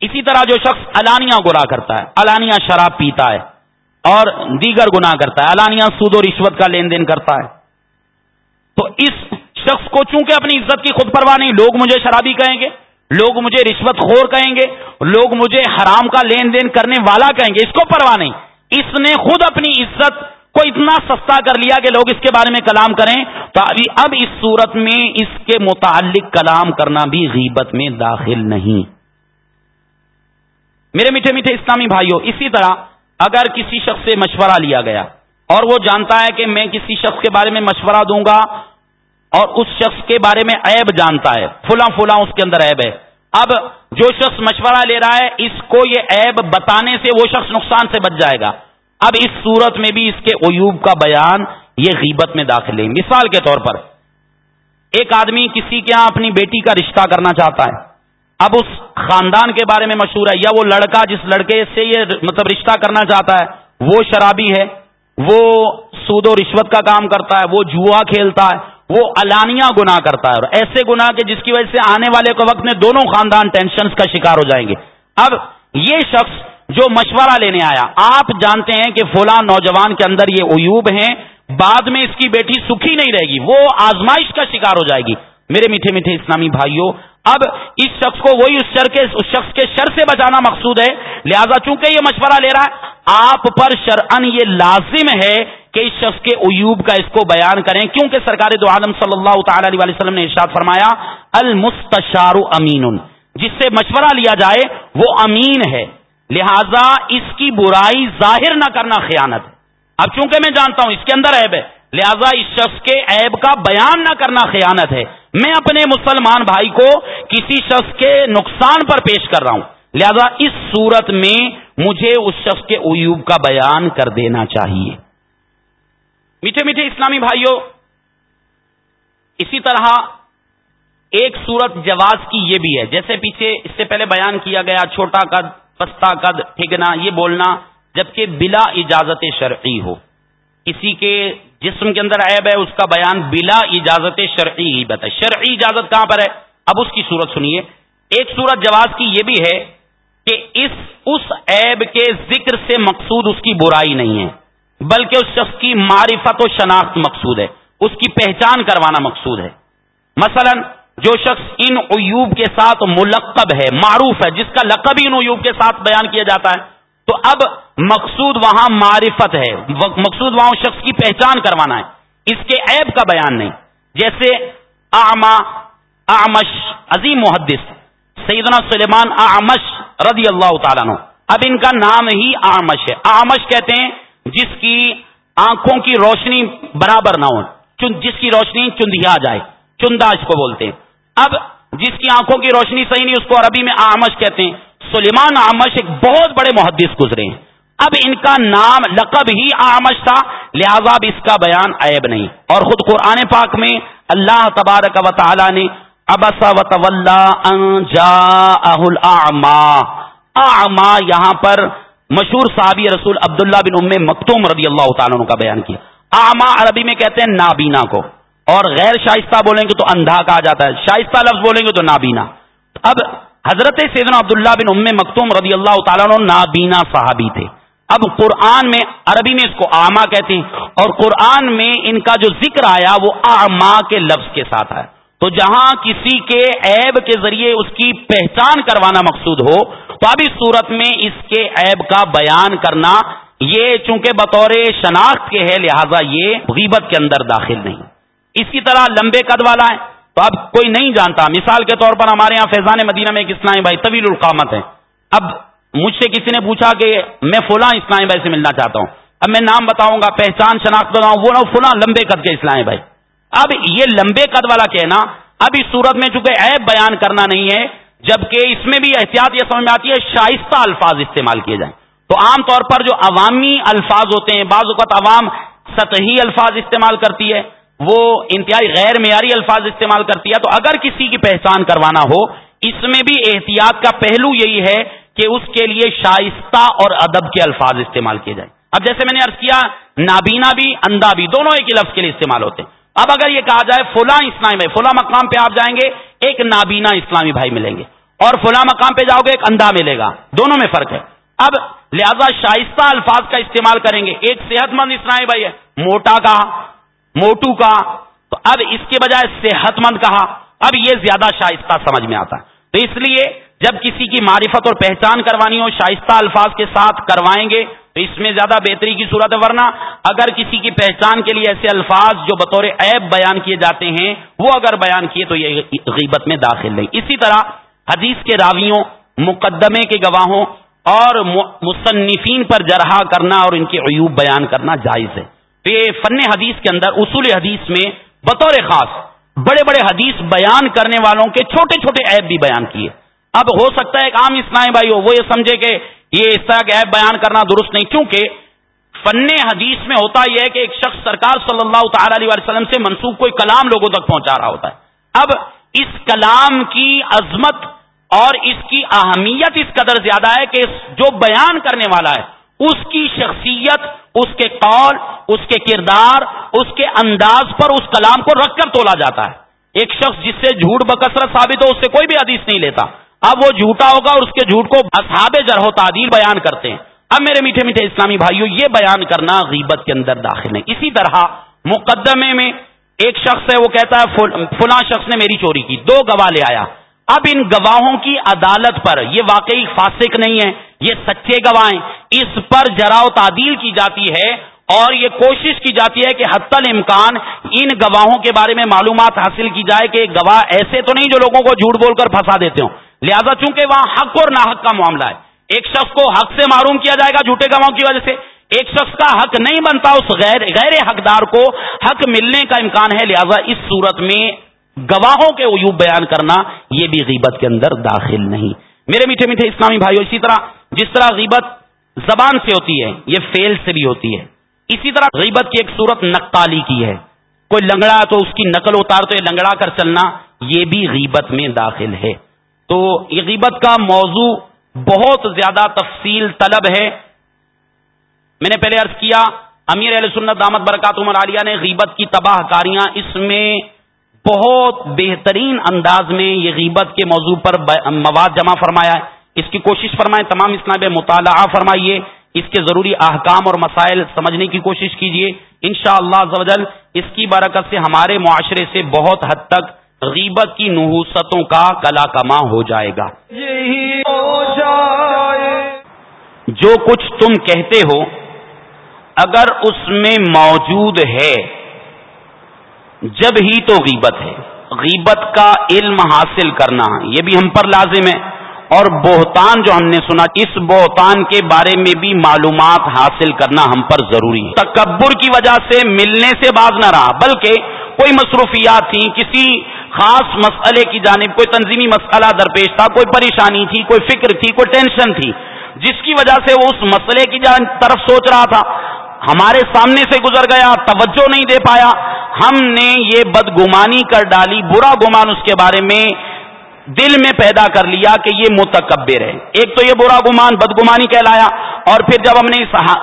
اسی طرح جو شخص الانیہ گناہ کرتا ہے الانیہ شراب پیتا ہے اور دیگر گناہ کرتا ہے الانیہ سود و رشوت کا لین دین کرتا ہے۔ تو اس شخص کو چونکہ اپنی عزت کی خود پرواہ نہیں، لوگ مجھے شرابی کہیں گے، لوگ مجھے رشوت خور کہیں گے، لوگ مجھے حرام کا لین دین کرنے والا کہیں گے، اس کو پرواہ نہیں۔ اس نے خود اپنی عزت کو اتنا سستا کر لیا کہ لوگ اس کے بارے میں کلام کریں۔ تو اب اس صورت میں اس کے متعلق کلام کرنا بھی غیبت میں داخل نہیں۔ میرے میٹھے میٹھے اسلامی بھائیوں، اسی طرح اگر کسی شخص سے مشورہ لیا گیا اور وہ جانتا ہے کہ میں کسی شخص کے بارے میں مشورہ دوں گا اور اس شخص کے بارے میں عیب جانتا ہے۔ فلاں فلاں اس کے اندر عیب ہے۔ اب جو شخص مشورہ لے رہا ہے، اس کو یہ عیب بتانے سے وہ شخص نقصان سے بچ جائے گا۔ اب اس صورت میں بھی اس کے عیوب کا بیان یہ غیبت میں داخل ہے۔ مثال کے طور پر، ایک آدمی کسی کے یہاں اپنی بیٹی کا رشتہ کرنا چاہتا ہے۔ اب اس خاندان کے بارے میں مشہور ہے، یا وہ لڑکا جس لڑکے سے یہ مطلب رشتہ کرنا چاہتا ہے، وہ شرابی ہے، وہ سود و رشوت کا کام کرتا ہے، وہ جوا کھیلتا ہے۔ وہ الانیہ گنا کرتا ہے اور ایسے گنا کہ جس کی وجہ سے آنے والے کے وقت میں دونوں خاندان ٹینشن کا شکار ہو جائیں گے۔ اب یہ شخص جو مشورہ لینے آیا، آپ جانتے ہیں کہ فلاں نوجوان کے اندر یہ عیوب ہیں، بعد میں اس کی بیٹی سکھی نہیں رہے گی، وہ آزمائش کا شکار ہو جائے گی۔ میرے میٹھے میٹھے اسلامی بھائیوں، اب اس شخص کو وہی اس شر کے، اس شخص کے شر سے بچانا مقصود ہے۔ لہذا چونکہ یہ مشورہ لے رہا ہے، آپ پر شرعن یہ لازم ہے کہ اس شخص کے عیوب کا اس کو بیان کریں۔ کیونکہ سرکار دو عالم صلی اللہ تعالی علیہ وسلم نے ارشاد فرمایا، المستشار امین جس سے مشورہ لیا جائے، وہ امین ہے۔ لہذا اس کی برائی ظاہر نہ کرنا خیانت۔ ہے اب چونکہ میں جانتا ہوں، اس کے اندر عیب ہے۔ لہذا اس شخص کے عیب کا بیان نہ کرنا خیانت ہے۔ میں اپنے مسلمان بھائی کو کسی شخص کے نقصان پر پیش کر رہا ہوں۔ لہذا اس صورت میں مجھے اس شخص کے عیوب کا بیان کر دینا چاہیے۔ میٹھے میٹھے اسلامی بھائیوں اسی طرح ایک صورت جواز کی یہ بھی ہے۔ جیسے پیچھے اس سے پہلے بیان کیا گیا، چھوٹا قد پستا قد ٹھگنا یہ بولنا، جبکہ بلا اجازت شرعی ہو۔ کسی کے جسم کے اندر عیب ہے، اس کا بیان بلا اجازت شرعی ہی بتا۔ شرعی اجازت کہاں پر ہے؟ اب اس کی صورت سنیے۔ ایک صورت جواز کی یہ بھی ہے کہ اس اس عیب کے ذکر سے مقصود اس کی برائی نہیں ہے۔ بلکہ اس شخص کی معرفت و شناخت مقصود ہے، اس کی پہچان کروانا مقصود ہے۔ مثلا، جو شخص ان عیوب کے ساتھ ملقب ہے، معروف ہے، جس کا لقب ہی ان عیوب کے ساتھ بیان کیا جاتا ہے، تو اب مقصود وہاں معرفت ہے، مقصود وہاں شخص کی پہچان کروانا ہے۔ اس کے عیب کا بیان نہیں۔ جیسے آما آمش عظیم محدث، سیدنا سلیمان آمش رضی اللہ تعالیٰ نو اب ان کا نام ہی آمش ہے۔ آمش کہتے ہیں جس کی آنکھوں کی روشنی برابر نہ ہو جس کی روشنی چندیا جائے چنداج کو بولتے ہیں۔ اب جس کی آنکھوں کی روشنی صحیح نہیں، اس کو عربی میں آمش کہتے ہیں۔ سلیمان آمش ایک بہت بڑے محدث گزرے ہیں۔ اب ان کا نام لقب ہی آمش تھا، لہذا اب اس کا بیان عیب نہیں۔ اور خود قرآن پاک میں اللہ تبارک و تعالی نے ابسا و اعما یہاں پر مشہور صحابی رسول عبداللہ بن ام مکتوم رضی اللہ تعالیٰ کا بیان کیا۔ آما عربی میں کہتے ہیں نابینا کو۔ اور غیر شائستہ بولیں گے تو اندھا کہا جاتا ہے، شائستہ لفظ بولیں گے تو نابینا۔ اب حضرت سیدنا عبداللہ بن ام مکتوم رضی اللہ تعالیٰ نابینا صحابی تھے۔ اب قرآن میں عربی میں اس کو آما کہتے ہیں اور قرآن میں ان کا جو ذکر آیا وہ آما کے لفظ کے ساتھ آیا۔ تو جہاں کسی کے عیب کے ذریعے اس کی پہچان کروانا مقصود ہو تو صورت میں اس کے عیب کا بیان کرنا، یہ چونکہ بطور شناخت کے ہے، لہذا یہ غیبت کے اندر داخل نہیں۔ اسی طرح لمبے قد والا ہے، تو اب کوئی نہیں جانتا۔ مثال کے طور پر ہمارے یہاں فیضان مدینہ میں ایک اسلامی بھائی طویل القامت ہے اب مجھ سے کسی نے پوچھا کہ میں فلاں اسلامی بھائی سے ملنا چاہتا ہوں۔ اب میں نام بتاؤں گا، پہچان شناخت بتاؤں، وہ نہ فلاں لمبے قد کے اسلامی بھائی۔ اب یہ لمبے قد والا کہنا، اب اس صورت میں چونکہ عیب بیان کرنا نہیں ہے جبکہ اس میں بھی احتیاط یہ سمجھ میں آتی ہے شائستہ الفاظ استعمال کیے جائیں۔ تو عام طور پر جو عوامی الفاظ ہوتے ہیں، بعض اوقات عوام سطحی الفاظ استعمال کرتی ہے، وہ انتہائی غیر معیاری الفاظ استعمال کرتی ہے۔ تو اگر کسی کی پہچان کروانا ہو، اس میں بھی احتیاط کا پہلو یہی ہے کہ اس کے لیے شائستہ اور ادب کے الفاظ استعمال کیے جائیں۔ اب جیسے میں نے ارض کیا، نابینا بھی اندھا بھی، دونوں ایک ہی لفظ کے لیے استعمال ہوتے ہیں۔ اب اگر یہ کہا جائے فلاں اسلامی بھائی، فلاں مقام پہ آپ جائیں گے، ایک نابینا اسلامی بھائی ملیں گے۔ اور فلاں مقام پہ جاؤ گے، ایک اندھا ملے گا۔ دونوں میں فرق ہے۔ اب لہذا شائستہ الفاظ کا استعمال کریں گے۔ ایک صحت مند اسلامی بھائی ہے، موٹا کا، موٹو کا۔ تو اب اس کے بجائے صحت مند کہا۔ اب یہ زیادہ شائستہ سمجھ میں آتا ہے۔ تو اس لیے جب کسی کی معرفت اور پہچان کروانی ہو، شائستہ الفاظ کے ساتھ کروائیں گے تو اس میں زیادہ بہتری کی صورت ہے، ورنہ اگر کسی کی پہچان کے لیے ایسے الفاظ جو بطور عیب بیان کیے جاتے ہیں، وہ اگر بیان کیے تو یہ غیبت میں داخل نہیں۔ اسی طرح حدیث کے راویوں، مقدمے کے گواہوں اور مصنفین پر جرحا کرنا اور ان کے عیوب بیان کرنا جائز ہے۔ تو یہ فن حدیث کے اندر، اصول حدیث میں بطور خاص بڑے بڑے حدیث بیان کرنے والوں کے چھوٹے چھوٹے عیب بھی بیان کیے۔ اب ہو سکتا ہے ایک عام اسلامی بھائی ہو، وہ یہ سمجھے کہ یہ اس طرح کے عیب بیان کرنا درست نہیں، کیونکہ فن حدیث میں ہوتا یہ ہے کہ ایک شخص سرکار صلی اللہ تعالی علیہ وسلم سے منسوخ کوئی کلام لوگوں تک پہنچا رہا ہوتا ہے۔ اب اس کلام کی عظمت اور اس کی اہمیت اس قدر زیادہ ہے کہ جو بیان کرنے والا ہے، اس کی شخصیت، اس کے قول، اس کے کردار، اس کے انداز پر اس کلام کو رکھ کر تولا جاتا ہے۔ ایک شخص جس سے جھوٹ بکثرت ثابت ہو، اس سے کوئی بھی حدیث نہیں لیتا۔ اب وہ جھوٹا ہوگا اور اس کے جھوٹ کو اصحاب جرح و تعدیل بیان کرتے ہیں۔ اب میرے میٹھے میٹھے اسلامی بھائیوں یہ بیان کرنا غیبت کے اندر داخل ہے۔ اسی طرح مقدمے میں ایک شخص ہے، وہ کہتا ہے فلاں شخص نے میری چوری کی، دو گواہ لے آیا۔ اب ان گواہوں کی عدالت پر، یہ واقعی فاسق نہیں ہے، یہ سچے گواہ اس پر جرا و تعدیل کی جاتی ہے اور یہ کوشش کی جاتی ہے کہ حت الامکان ان گواہوں کے بارے میں معلومات حاصل کی جائے کہ گواہ ایسے تو نہیں جو لوگوں کو جھوٹ بول کر پھنسا دیتے ہوں۔ لہذا چونکہ وہاں حق اور ناحق کا معاملہ ہے، ایک شخص کو حق سے معروم کیا جائے گا جھوٹے گواہوں کی وجہ سے، ایک شخص کا حق نہیں بنتا اس غیر غیر حقدار کو حق ملنے کا امکان ہے، لہذا اس صورت میں گواہوں کے عیوب بیان کرنا یہ بھی غیبت کے اندر داخل نہیں۔ میرے میٹھے میٹھے اسلامی بھائیوں اسی طرح جس طرح غیبت زبان سے ہوتی ہے، یہ فیل سے بھی ہوتی ہے۔ اسی طرح غیبت کی ایک صورت نقالی کی ہے۔ کوئی لنگڑا تو اس کی نقل اتار تو یہ لنگڑا کر چلنا، یہ بھی غیبت میں داخل ہے۔ تو یہ غیبت کا موضوع بہت زیادہ تفصیل طلب ہے۔ میں نے پہلے عرض کیا، امیر علیہ سنت دامت برکات عمر عالیہ نے غیبت کی تباہ کاریاں، اس میں بہت بہترین انداز میں یہ غیبت کے موضوع پر مواد جمع فرمایا ہے۔ اس کی کوشش فرمائیں، تمام اسلام مطالعہ فرمائیے۔ اس کے ضروری احکام اور مسائل سمجھنے کی کوشش کیجیے۔ ان شاء اللہ اس کی برکت سے ہمارے معاشرے سے بہت حد تک غیبت کی نحوستوں کا کلا کما ہو جائے گا۔ جو کچھ تم کہتے ہو اگر اس میں موجود ہے جب ہی تو غیبت ہے۔ غیبت کا علم حاصل کرنا یہ بھی ہم پر لازم ہے۔ اور بہتان جو ہم نے سنا اس بہتان کے بارے میں بھی معلومات حاصل کرنا ہم پر ضروری ہے۔ تکبر کی وجہ سے ملنے سے باز نہ رہا بلکہ کوئی مصروفیات تھیں کسی خاص مسئلے کی جانب کوئی تنظیمی مسئلہ درپیش تھا، کوئی پریشانی تھی، کوئی فکر تھی، کوئی ٹینشن تھی، جس کی وجہ سے وہ اس مسئلے کی طرف سوچ رہا تھا۔ ہمارے سامنے سے گزر گیا، توجہ نہیں دے پایا۔ ہم نے یہ بدگمانی کر ڈالی، برا گمان اس کے بارے میں دل میں پیدا کر لیا کہ یہ متکبر ہے۔ ایک تو یہ برا گمان، بدگمانی کہلایا، اور پھر جب ہم نے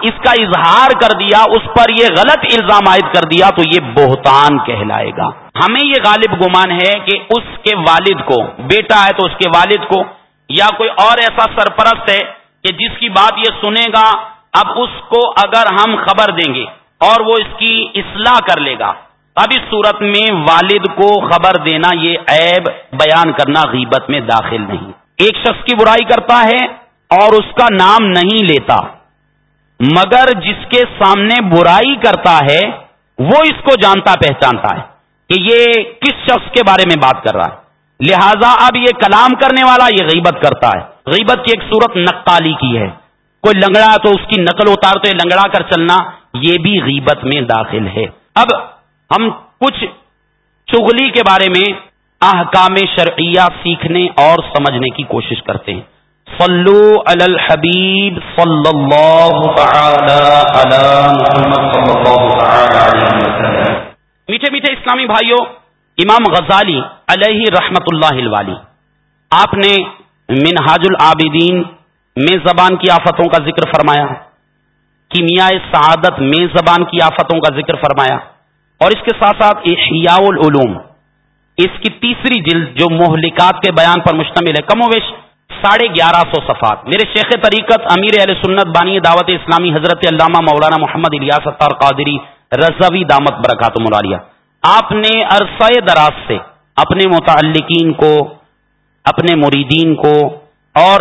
اس کا اظہار کر دیا، اس پر یہ غلط الزام عائد کر دیا، تو یہ بہتان کہلائے گا۔ ہمیں یہ غالب گمان ہے کہ اس کے والد کو، بیٹا ہے تو اس کے والد کو، یا کوئی اور ایسا سرپرست ہے کہ جس کی بات یہ سنے گا، اب اس کو اگر ہم خبر دیں گے اور وہ اس کی اصلاح کر لے گا۔ اب اس صورت میں والد کو خبر دینا یہ عیب بیان کرنا غیبت میں داخل نہیں۔ ایک شخص کی برائی کرتا ہے اور اس کا نام نہیں لیتا، مگر جس کے سامنے برائی کرتا ہے، وہ اس کو جانتا پہچانتا ہے۔ کہ یہ کس شخص کے بارے میں بات کر رہا ہے؟ لہذا اب یہ کلام کرنے والا یہ غیبت کرتا ہے۔ غیبت کی ایک صورت نقالی کی ہے۔ کوئی لنگڑا تو اس کی نقل اتار تو لنگڑا کر چلنا یہ بھی غیبت میں داخل ہے۔ اب ہم کچھ چگلی کے بارے میں احکام شرعیہ سیکھنے اور سمجھنے کی کوشش کرتے ہیں۔ صلو علی الحبیب صلی اللہ تعالی علی محمد صلی اللہ تعالی علیہ وسلم۔ میٹھے میٹھے اسلامی بھائیوں امام غزالی علیہ رحمت اللہ الوالی، آپ نے منہاج العابدین میں زبان کی آفتوں کا ذکر فرمایا، کیمیا سعادت میں زبان کی آفتوں کا ذکر فرمایا، اور اس کے ساتھ ساتھ احیاء العلوم، اس کی تیسری جلد جو مہلکات کے بیان پر مشتمل ہے، کم و بیش ساڑھے گیارہ سو صفات میرے شیخ طریقت امیر علیہ سنت بانی دعوت اسلامی حضرت علامہ مولانا محمد الیاس ستار قادری رضوی دامت برکات مرالیہ آپ نے عرصہ دراز سے اپنے متعلقین کو، اپنے مریدین کو اور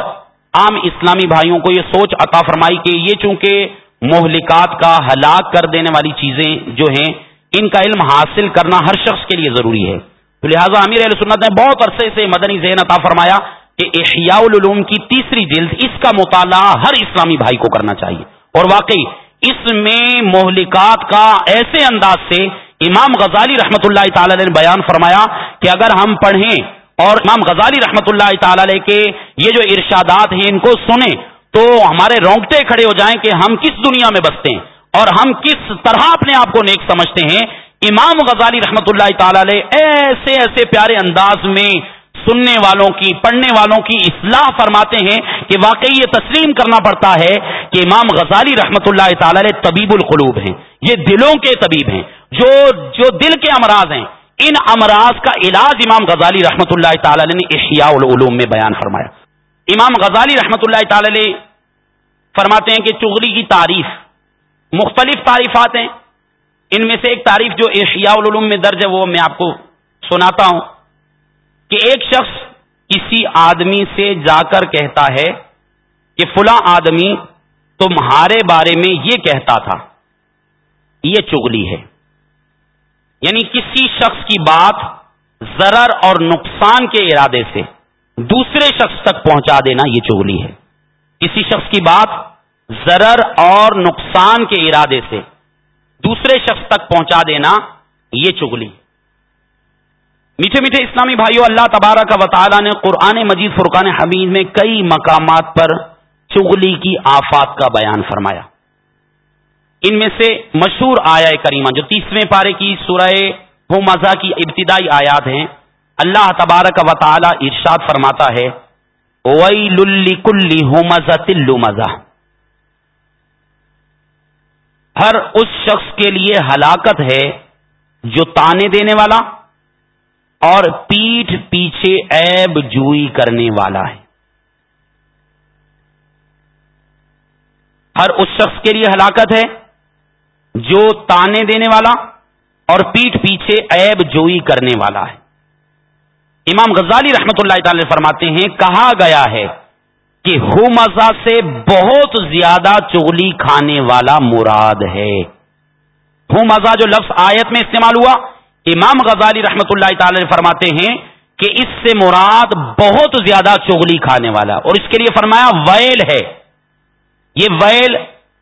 عام اسلامی بھائیوں کو یہ سوچ عطا فرمائی کہ یہ چونکہ مہلکات کا ہلاک کر دینے والی چیزیں جو ہیں، ان کا علم حاصل کرنا ہر شخص کے لیے ضروری ہے۔ تو لہٰذا امیر علیہ سنت نے بہت عرصے سے مدنی ذہن عطا فرمایا کہ احیاء العلوم کی تیسری جلد اس کا مطالعہ ہر اسلامی بھائی کو کرنا چاہیے۔ اور واقعی اس میں مہلکات کا ایسے انداز سے امام غزالی رحمت اللہ تعالی نے بیان فرمایا کہ اگر ہم پڑھیں اور امام غزالی رحمت اللہ تعالی علیہ کے یہ جو ارشادات ہیں ان کو سنیں تو ہمارے رونگٹے کھڑے ہو جائیں کہ ہم کس دنیا میں بستے ہیں اور ہم کس طرح اپنے آپ کو نیک سمجھتے ہیں۔ امام غزالی رحمت اللہ تعالی علیہ ایسے ایسے پیارے انداز میں سننے والوں کی، پڑھنے والوں کی اصلاح فرماتے ہیں کہ واقعی یہ تسلیم کرنا پڑتا ہے کہ امام غزالی رحمت اللہ تعالی علیہ طبیب القلوب ہیں۔ یہ دلوں کے طبیب ہیں۔ جو جو دل کے امراض ہیں، ان امراض کا علاج امام غزالی رحمۃ اللہ تعالی نے احیاء العلوم میں بیان فرمایا۔ امام غزالی رحمۃ اللہ تعالی فرماتے ہیں کہ چغلی کی تعریف، مختلف تعریفات ہیں۔ ان میں سے ایک تعریف جو احیاء العلوم میں درج ہے، وہ میں آپ کو سناتا ہوں۔ کہ ایک شخص کسی آدمی سے جا کر کہتا ہے کہ فلاں آدمی تمہارے بارے میں یہ کہتا تھا، یہ چگلی ہے۔ یعنی کسی شخص کی بات ضرر اور نقصان کے ارادے سے دوسرے شخص تک پہنچا دینا یہ چگلی ہے۔ کسی شخص کی بات ضرر اور نقصان کے ارادے سے دوسرے شخص تک پہنچا دینا یہ چگلی میٹھے میٹھے اسلامی بھائیوں اللہ تبارہ کا وطالعہ نے قرآن مجید فرقان حمید میں کئی مقامات پر چگلی کی آفات کا بیان فرمایا۔ ان میں سے مشہور آیا کریمہ، جو تیسویں پارے کی سورہ ہو مزہ کی ابتدائی آیات ہیں، اللہ تبارک و تعالی ارشاد فرماتا ہے کلی ہو مزہ تلو مزہ ہر اس شخص کے لیے ہلاکت ہے جو تانے دینے والا اور پیٹھ پیچھے ایب جوئی کرنے والا ہے۔ ہر اس شخص کے لیے ہلاکت ہے جو تانے دینے والا اور پیٹ پیچھے عیب جوئی کرنے والا ہے۔ امام غزالی رحمت اللہ تعالی فرماتے ہیں، کہا گیا ہے کہ ہو مزہ سے بہت زیادہ چگلی کھانے والا مراد ہے۔ ہو مزہ جو لفظ آیت میں استعمال ہوا امام غزالی رحمت اللہ تعالی فرماتے ہیں کہ اس سے مراد بہت زیادہ چگلی کھانے والا اور اس کے لیے فرمایا ویل ہے۔ یہ ویل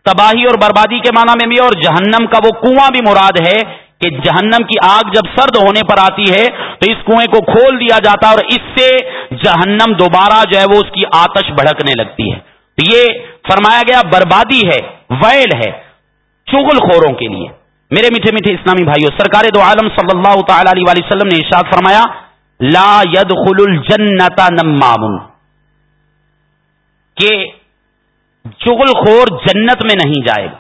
تباہی اور بربادی کے معنی میں بھی اور جہنم کا وہ کنواں بھی مراد ہے کہ جہنم کی آگ جب سرد ہونے پر آتی ہے تو اس کنویں کو کھول دیا جاتا ہے اور اس سے جہنم دوبارہ جو ہے وہ اس کی آتش بھڑکنے لگتی ہے۔ تو یہ فرمایا گیا بربادی ہے، ویل ہے چغل خوروں کے لیے۔ میرے میٹھے میٹھے اسلامی بھائیوں سرکار دو عالم صلی اللہ تعالی علیہ وسلم نے ارشاد فرمایا، لا يدخل الجنت نمام. کہ چغل خور جنت میں نہیں جائے گا۔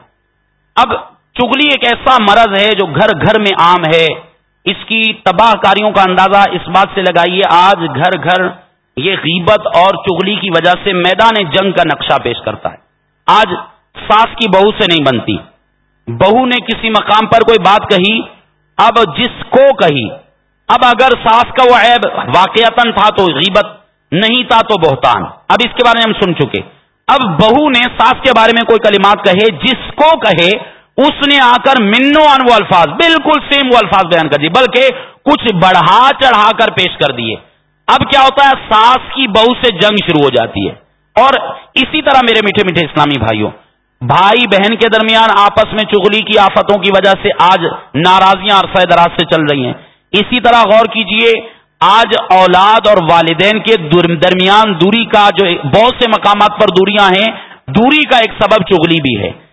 اب چگلی ایک ایسا مرض ہے جو گھر گھر میں عام ہے۔ اس کی تباہ کاریوں کا اندازہ اس بات سے لگائیے، آج گھر گھر یہ غیبت اور چگلی کی وجہ سے میدان جنگ کا نقشہ پیش کرتا ہے۔ آج ساس کی بہو سے نہیں بنتی۔ بہو نے کسی مقام پر کوئی بات کہی؟ اب جس کو کہی۔ اب اگر ساس کا وہ عیب واقعتاً تھا تو غیبت نہیں تھا تو بہتان۔ اب اس کے بارے میں ہم سن چکے۔ اب بہو نے ساس کے بارے میں کوئی کلمات کہے، جس کو کہے، اس نے آ کر منو ان وہ الفاظ، بالکل سیم وہ الفاظ بیان کر دی بلکہ کچھ بڑھا چڑھا کر پیش کر دیے۔ اب کیا ہوتا ہے؟ ساس کی بہو سے جنگ شروع ہو جاتی ہے۔ اور اسی طرح میرے میٹھے میٹھے اسلامی بھائیوں بھائی بہن کے درمیان آپس میں چگلی کی آفتوں کی وجہ سے آج ناراضیاں عرصہ دراز سے چل رہی ہیں۔ اسی طرح غور کیجیے، آج اولاد اور والدین کے درمیان دوری کا جو بہت سے مقامات پر دوریاں ہیں، دوری کا ایک سبب چگلی بھی ہے۔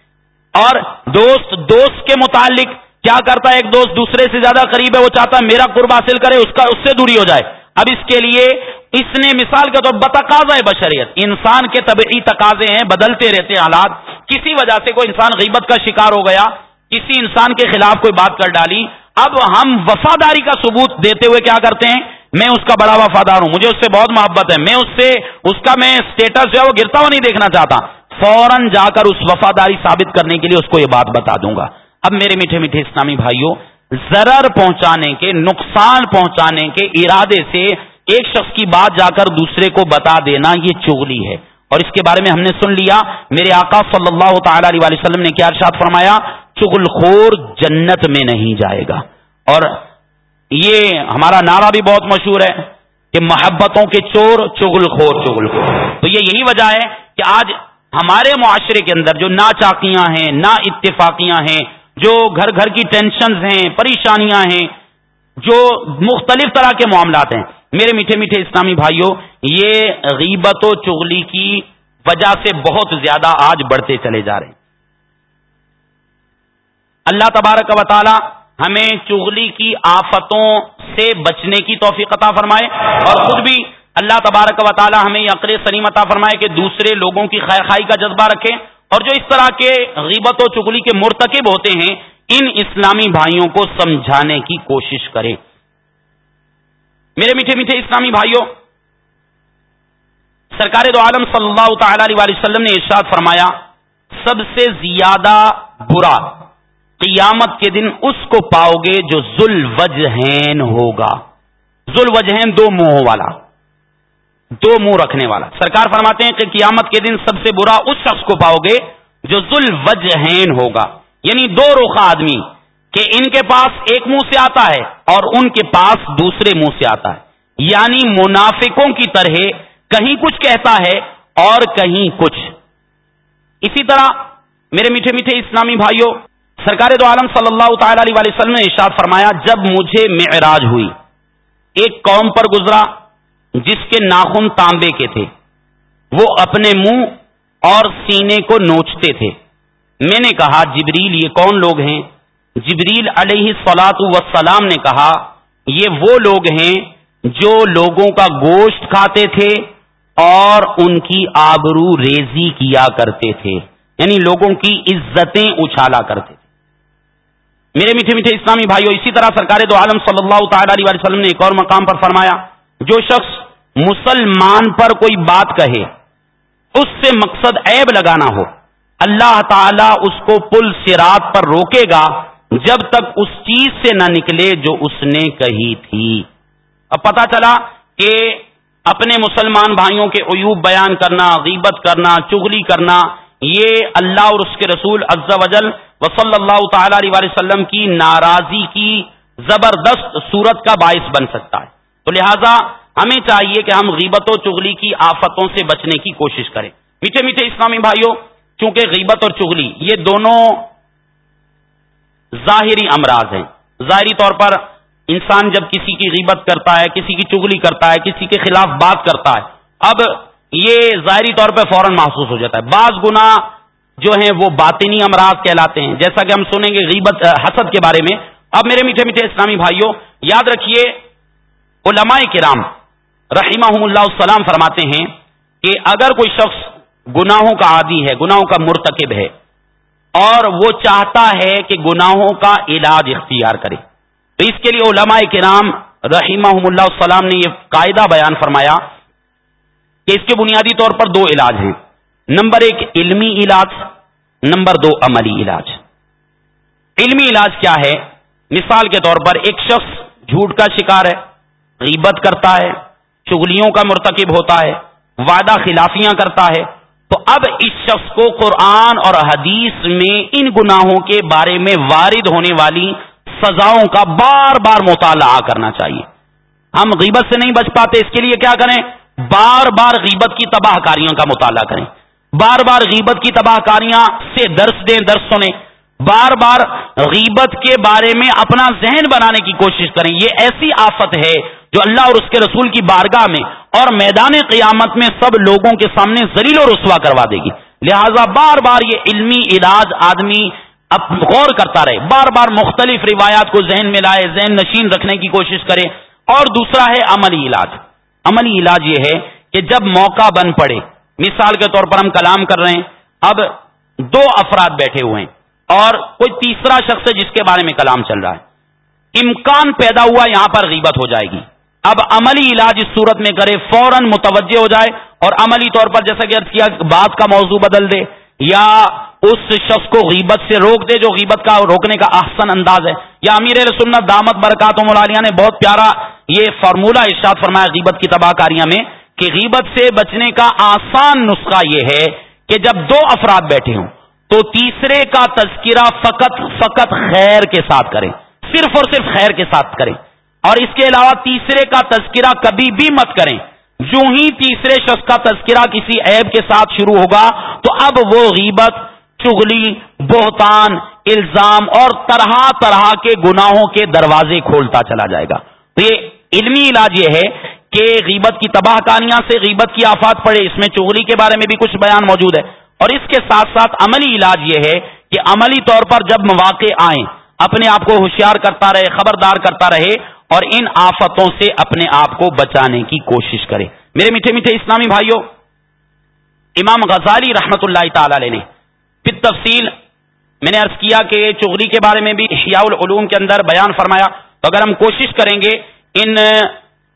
اور دوست دوست کے متعلق کیا کرتا ہے ایک دوست؟ دوسرے سے زیادہ قریب ہے، وہ چاہتا ہے میرا قرب حاصل کرے، اس کا اس سے دوری ہو جائے۔ اب اس کے لیے اس نے مثال کے طور بتقاضا ہے بشریت۔ انسان کے طبعی تقاضے ہیں، بدلتے رہتے حالات۔ کسی وجہ سے کوئی انسان غیبت کا شکار ہو گیا، کسی انسان کے خلاف کوئی بات کر ڈالی۔ اب ہم وفاداری کا ثبوت دیتے ہوئے کیا کرتے ہیں؟ میں اس کا بڑا وفادار ہوں، مجھے اس سے بہت محبت ہے۔ میں اس سے، اس کا میں اسٹیٹس جو ہے وہ گرتا ہوا نہیں دیکھنا چاہتا۔ فوراً جا کر اس وفاداری ثابت کرنے کے لیے اس کو یہ بات بتا دوں گا۔ اب میرے میٹھے میٹھے اسلامی بھائیوں ضرر پہنچانے کے، نقصان پہنچانے کے ارادے سے ایک شخص کی بات جا کر دوسرے کو بتا دینا یہ چگلی ہے۔ اور اس کے بارے میں ہم نے سن لیا، میرے آقا صلی اللہ تعالی علیہ وسلم نے کیا ارشاد فرمایا؟ چگل خور جنت میں نہیں جائے گا۔ اور یہ ہمارا نعرہ بھی بہت مشہور ہے کہ محبتوں کے چور چگل خور چگل خور۔ تو یہ یہی وجہ ہے کہ آج ہمارے معاشرے کے اندر جو نا چاکیاں ہیں، نا اتفاقیاں ہیں جو گھر گھر کی ٹینشنز ہیں، پریشانیاں ہیں، جو مختلف طرح کے معاملات ہیں۔ میرے میٹھے میٹھے اسلامی بھائیوں یہ غیبت و چغلی کی وجہ سے بہت زیادہ آج بڑھتے چلے جا رہے ہیں۔ اللہ تبارک و تعالی ہمیں چغلی کی آفتوں سے بچنے کی توفیق عطا فرمائے اور خود بھی اللہ تبارک و تعالی ہمیں عقل سلیم عطا فرمائے کہ دوسرے لوگوں کی خیر خائی کا جذبہ رکھیں۔ اور جو اس طرح کے غیبت و چگلی کے مرتکب ہوتے ہیں، ان اسلامی بھائیوں کو سمجھانے کی کوشش کریں۔ میرے میٹھے میٹھے اسلامی بھائیوں، سرکار دو عالم صلی اللہ تعالی علیہ وسلم نے ارشاد فرمایا، سب سے زیادہ برا قیامت کے دن اس کو پاؤ گے جو ذل وجہین ہوگا۔ ذل وجہین دو منہوں والا۔ دو منہ رکھنے والا۔ سرکار فرماتے ہیں کہ قیامت کے دن سب سے برا اس شخص کو پاؤ گے جو ذل وجہین ہوگا۔ یعنی دو روخا آدمی کہ ان کے پاس ایک منہ سے آتا ہے اور ان کے پاس دوسرے منہ سے آتا ہے۔ یعنی منافقوں کی طرح کہیں کچھ کہتا ہے اور کہیں کچھ۔ اسی طرح میرے میٹھے میٹھے اسلامی بھائیوں، سرکار دو عالم صلی اللہ تعالی علیہ وسلم نے ارشاد فرمایا، جب مجھے معراج ہوئی، ایک قوم پر گزرا جس کے ناخن تانبے کے تھے۔ وہ اپنے منہ اور سینے کو نوچتے تھے۔ میں نے کہا، جبریل، یہ کون لوگ ہیں؟ جبریل علیہ سلاط وسلام نے کہا، یہ وہ لوگ ہیں جو لوگوں کا گوشت کھاتے تھے اور ان کی آبرو ریزی کیا کرتے تھے۔ یعنی لوگوں کی عزتیں اچھالا کرتے تھے۔ میرے میٹھے میٹھے اسلامی بھائیوں اسی طرح سرکار دو عالم صلی اللہ تعالی علیہ وسلم نے ایک اور مقام پر فرمایا، جو شخص مسلمان پر کوئی بات کہے، اس سے مقصد عیب لگانا ہو۔ اللہ تعالی اس کو پل سرات پر روکے گا جب تک اس چیز سے نہ نکلے جو اس نے کہی تھی۔ اب پتا چلا کہ اپنے مسلمان بھائیوں کے عیوب بیان کرنا، غیبت کرنا، چغلی کرنا، یہ اللہ اور اس کے رسول عز وجل وصلی اللہ تعالی علیہ وسلم کی ناراضی کی زبردست صورت کا باعث بن سکتا ہے۔ تو لہذا ہمیں چاہیے کہ ہم غیبت و چغلی کی آفتوں سے بچنے کی کوشش کریں۔ میٹھے میٹھے اسلامی بھائیوں، چونکہ غیبت اور چغلی یہ دونوں ظاہری امراض ہیں۔ ظاہری طور پر انسان جب کسی کی غیبت کرتا ہے، کسی کی چگلی کرتا ہے، کسی کے خلاف بات کرتا ہے، اب یہ ظاہری طور پہ فوراً محسوس ہو جاتا ہے۔ بعض گنا جو ہیں وہ باطنی امراض کہلاتے ہیں۔ جیسا کہ ہم سنیں گے غیبت حسد کے بارے میں۔ اب میرے میٹھے میٹھے اسلامی بھائیوں، یاد رکھیے، علماء کرام رحیمہ اللہ السلام فرماتے ہیں کہ اگر کوئی شخص گناہوں کا عادی ہے، گناہوں کا مرتکب ہے اور وہ چاہتا ہے کہ گناہوں کا علاج اختیار کرے۔ تو اس کے لیے علماء کرام رحیمہ اللہ السلام نے یہ قاعدہ بیان فرمایا کہ اس کے بنیادی طور پر دو علاج ہیں۔ نمبر ایک، علمی علاج، نمبر دو، عملی علاج۔ علمی علاج کیا ہے؟ مثال کے طور پر ایک شخص جھوٹ کا شکار ہے، غیبت کرتا ہے چگلیوں کا مرتکب ہوتا ہے، وعدہ خلافیاں کرتا ہے۔ تو اب اس شخص کو قرآن اور حدیث میں ان گناہوں کے بارے میں وارد ہونے والی سزاؤں کا بار بار مطالعہ کرنا چاہیے۔ ہم غیبت سے نہیں بچ پاتے، اس کے لیے کیا کریں؟ بار بار غیبت کی تباہ کاریوں کا مطالعہ کریں۔ بار بار غیبت کی تباہ کاریاں سے درس دیں، درس سنیں۔ بار بار غیبت کے بارے میں اپنا ذہن بنانے کی کوشش کریں۔ یہ ایسی آفت ہے جو اللہ اور اس کے رسول کی بارگاہ میں اور میدان قیامت میں سب لوگوں کے سامنے زلیل و رسوا کروا دے گی۔ لہذا بار بار یہ علمی علاج آدمی اب غور کرتا رہے۔ بار بار مختلف روایات کو ذہن میں لائے، ذہن نشین رکھنے کی کوشش کرے۔ اور دوسرا ہے عملی علاج۔ عملی علاج یہ ہے کہ جب موقع بن پڑے، مثال کے طور پر ہم کلام کر رہے ہیں، اب دو افراد بیٹھے ہوئے ہیں اور کوئی تیسرا شخص ہے جس کے بارے میں کلام چل رہا ہے۔ امکان پیدا ہوا یہاں پر غیبت ہو جائے گی۔ اب عملی علاج اس صورت میں کرے، فوراً متوجہ ہو جائے اور عملی طور پر جیسا کہ کیا بات کا موضوع بدل دے یا اس شخص کو غیبت سے روک دے جو غیبت کا روکنے کا احسن انداز ہے۔ یا امیر سنت دامت برکات و ملالیہ نے بہت پیارا یہ فارمولہ ارشاد فرمایا غیبت کی تباہ کاریاں میں کہ غیبت سے بچنے کا آسان نسخہ یہ ہے کہ جب دو افراد بیٹھے ہوں تو تیسرے کا تذکرہ فقط فقط خیر کے ساتھ کریں۔ صرف اور صرف خیر کے ساتھ کریں۔ اور اس کے علاوہ تیسرے کا تذکرہ کبھی بھی مت کریں۔ جو ہی تیسرے شخص کا تذکرہ کسی عیب کے ساتھ شروع ہوگا تو اب وہ غیبت چگلی بہتان، الزام اور طرح طرح کے گناہوں کے دروازے کھولتا چلا جائے گا۔ تو یہ علمی علاج یہ ہے کہ غیبت کی تباہ کہانیاں سے غیبت کی آفات پڑے۔ اس میں چگلی کے بارے میں بھی کچھ بیان موجود ہے۔ اور اس کے ساتھ ساتھ عملی علاج یہ ہے کہ عملی طور پر جب مواقع آئیں، اپنے آپ کو ہوشیار کرتا رہے، خبردار کرتا رہے اور ان آفتوں سے اپنے آپ کو بچانے کی کوشش کرے۔ میرے میٹھے میٹھے اسلامی بھائیوں، امام غزالی رحمت اللہ تعالی علیہ نے پھر تفصیل میں نے عرض کیا کہ چغلی کے بارے میں بھی احیاء العلوم کے اندر بیان فرمایا۔ تو اگر ہم کوشش کریں گے، ان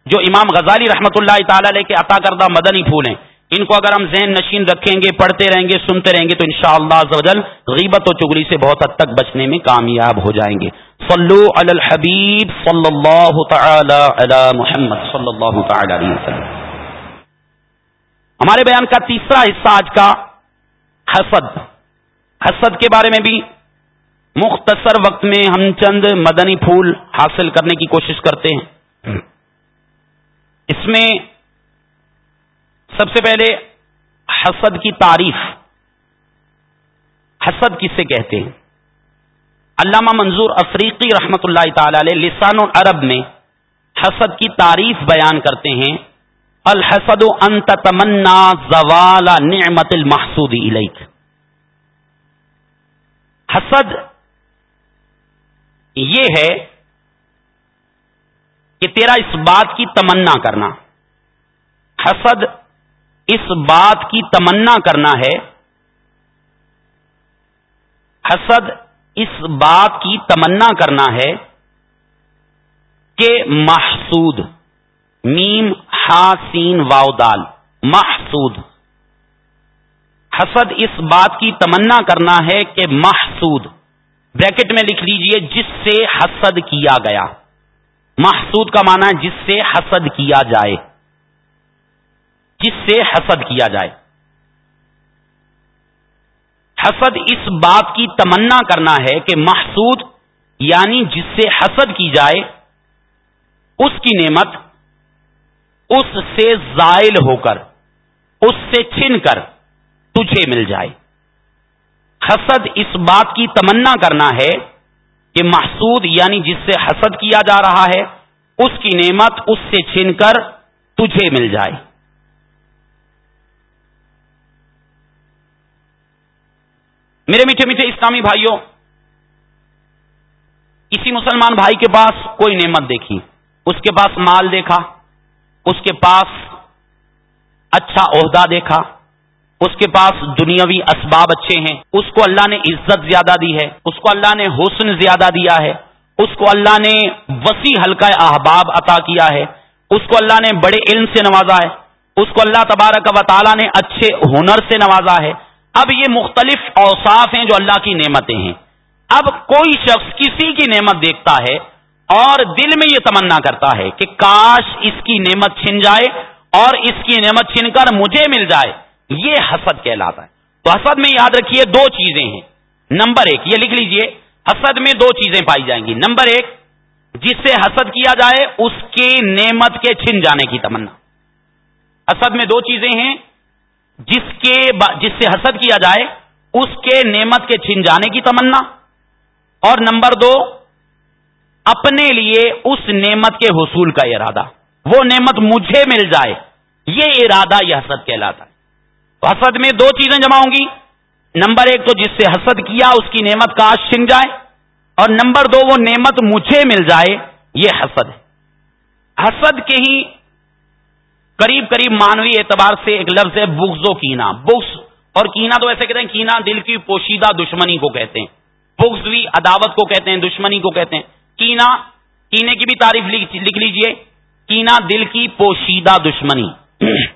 جو امام غزالی رحمت اللہ تعالی علیہ کے عطا کردہ مدنی پھول ہیں، ان کو اگر ہم ذہن نشین رکھیں گے، پڑھتے رہیں گے، سنتے رہیں گے، تو انشاءاللہ شاء اللہ غیبت و چگلی سے بہت حد تک بچنے میں کامیاب ہو جائیں گے۔ صلو علی الحبیب صلی اللہ تعالی علی محمد صلی اللہ تعالی علیہ وسلم. ہمارے بیان کا تیسرا حصہ آج کا حسد. حسد کے بارے میں بھی مختصر وقت میں ہم چند مدنی پھول حاصل کرنے کی کوشش کرتے ہیں. اس میں سب سے پہلے حسد کی تعریف. حسد کسے کہتے ہیں؟ علامہ منظور افریقی رحمت اللہ تعالی علیہ لسان العرب میں حسد کی تعریف بیان کرتے ہیں، الحسد انت تمنا زوال نعمت المحسود الیک۔ حسد یہ ہے کہ تیرا اس بات کی تمنا کرنا۔ حسد اس بات کی تمنا کرنا ہے۔ حسد اس بات کی تمنا کرنا ہے کہ محسود، میم سین واؤ دال، محسود۔ حسد اس بات کی تمنا کرنا ہے کہ محسود، بریکٹ میں لکھ لیجیے، جس سے حسد کیا گیا۔ محسود کا معنی ہے جس سے حسد کیا جائے۔ جس سے حسد کیا جائے۔ حسد اس بات کی تمنا کرنا ہے کہ محسود یعنی جس سے حسد کی جائے، اس کی نعمت، اس سے زائل ہو کر، اس سے چھن کر تجھے مل جائے۔ حسد اس بات کی تمنا کرنا ہے کہ محسود یعنی جس سے حسد کیا جا رہا ہے، اس کی نعمت، اس سے چھن کر تجھے مل جائے۔ میرے میٹھے میٹھے اسلامی بھائیوں کسی مسلمان بھائی کے پاس کوئی نعمت دیکھی، اس کے پاس مال دیکھا، اس کے پاس اچھا عہدہ دیکھا، اس کے پاس دنیاوی اسباب اچھے ہیں، اس کو اللہ نے عزت زیادہ دی ہے، اس کو اللہ نے حسن زیادہ دیا ہے، اس کو اللہ نے وسیع حلقہ احباب عطا کیا ہے، اس کو اللہ نے بڑے علم سے نوازا ہے، اس کو اللہ تبارک و تعالیٰ نے اچھے ہنر سے نوازا ہے اب یہ مختلف اوصاف ہیں جو اللہ کی نعمتیں ہیں۔ اب کوئی شخص کسی کی نعمت دیکھتا ہے اور دل میں یہ تمنا کرتا ہے کہ کاش اس کی نعمت چھن جائے اور اس کی نعمت چھن کر مجھے مل جائے۔ یہ حسد کہلاتا ہے۔ تو حسد میں یاد رکھیے دو چیزیں ہیں۔ نمبر ایک، یہ لکھ لیجیے، حسد میں دو چیزیں پائی جائیں گی۔ نمبر ایک، جس سے حسد کیا جائے، اس کے نعمت کے چھن جانے کی تمنا۔ حسد میں دو چیزیں ہیں۔ جس کے جس سے حسد کیا جائے، اس کے نعمت کے چھن جانے کی تمنا۔ اور نمبر دو، اپنے لیے اس نعمت کے حصول کا ارادہ۔ وہ نعمت مجھے مل جائے، یہ ارادہ یہ حسد کہلاتا ہے۔ تو حسد میں دو چیزیں جمع ہوں گی۔ نمبر ایک تو جس سے حسد کیا، اس کی نعمت کا آج چھن جائے۔ اور نمبر دو، وہ نعمت مجھے مل جائے، یہ حسد ہے۔ حسد کے ہی قریب قریب مانوی اعتبار سے ایک لفظ ہے بغض و کینا بغض، اور کینا تو ایسے کہتے ہیں کینا دل کی پوشیدہ دشمنی کو کہتے ہیں۔ بغض بھی عداوت کو کہتے ہیں، دشمنی کو کہتے ہیں۔ کینا کینے کی بھی تعریف لکھ لیجیے۔ کینا دل کی پوشیدہ دشمنی۔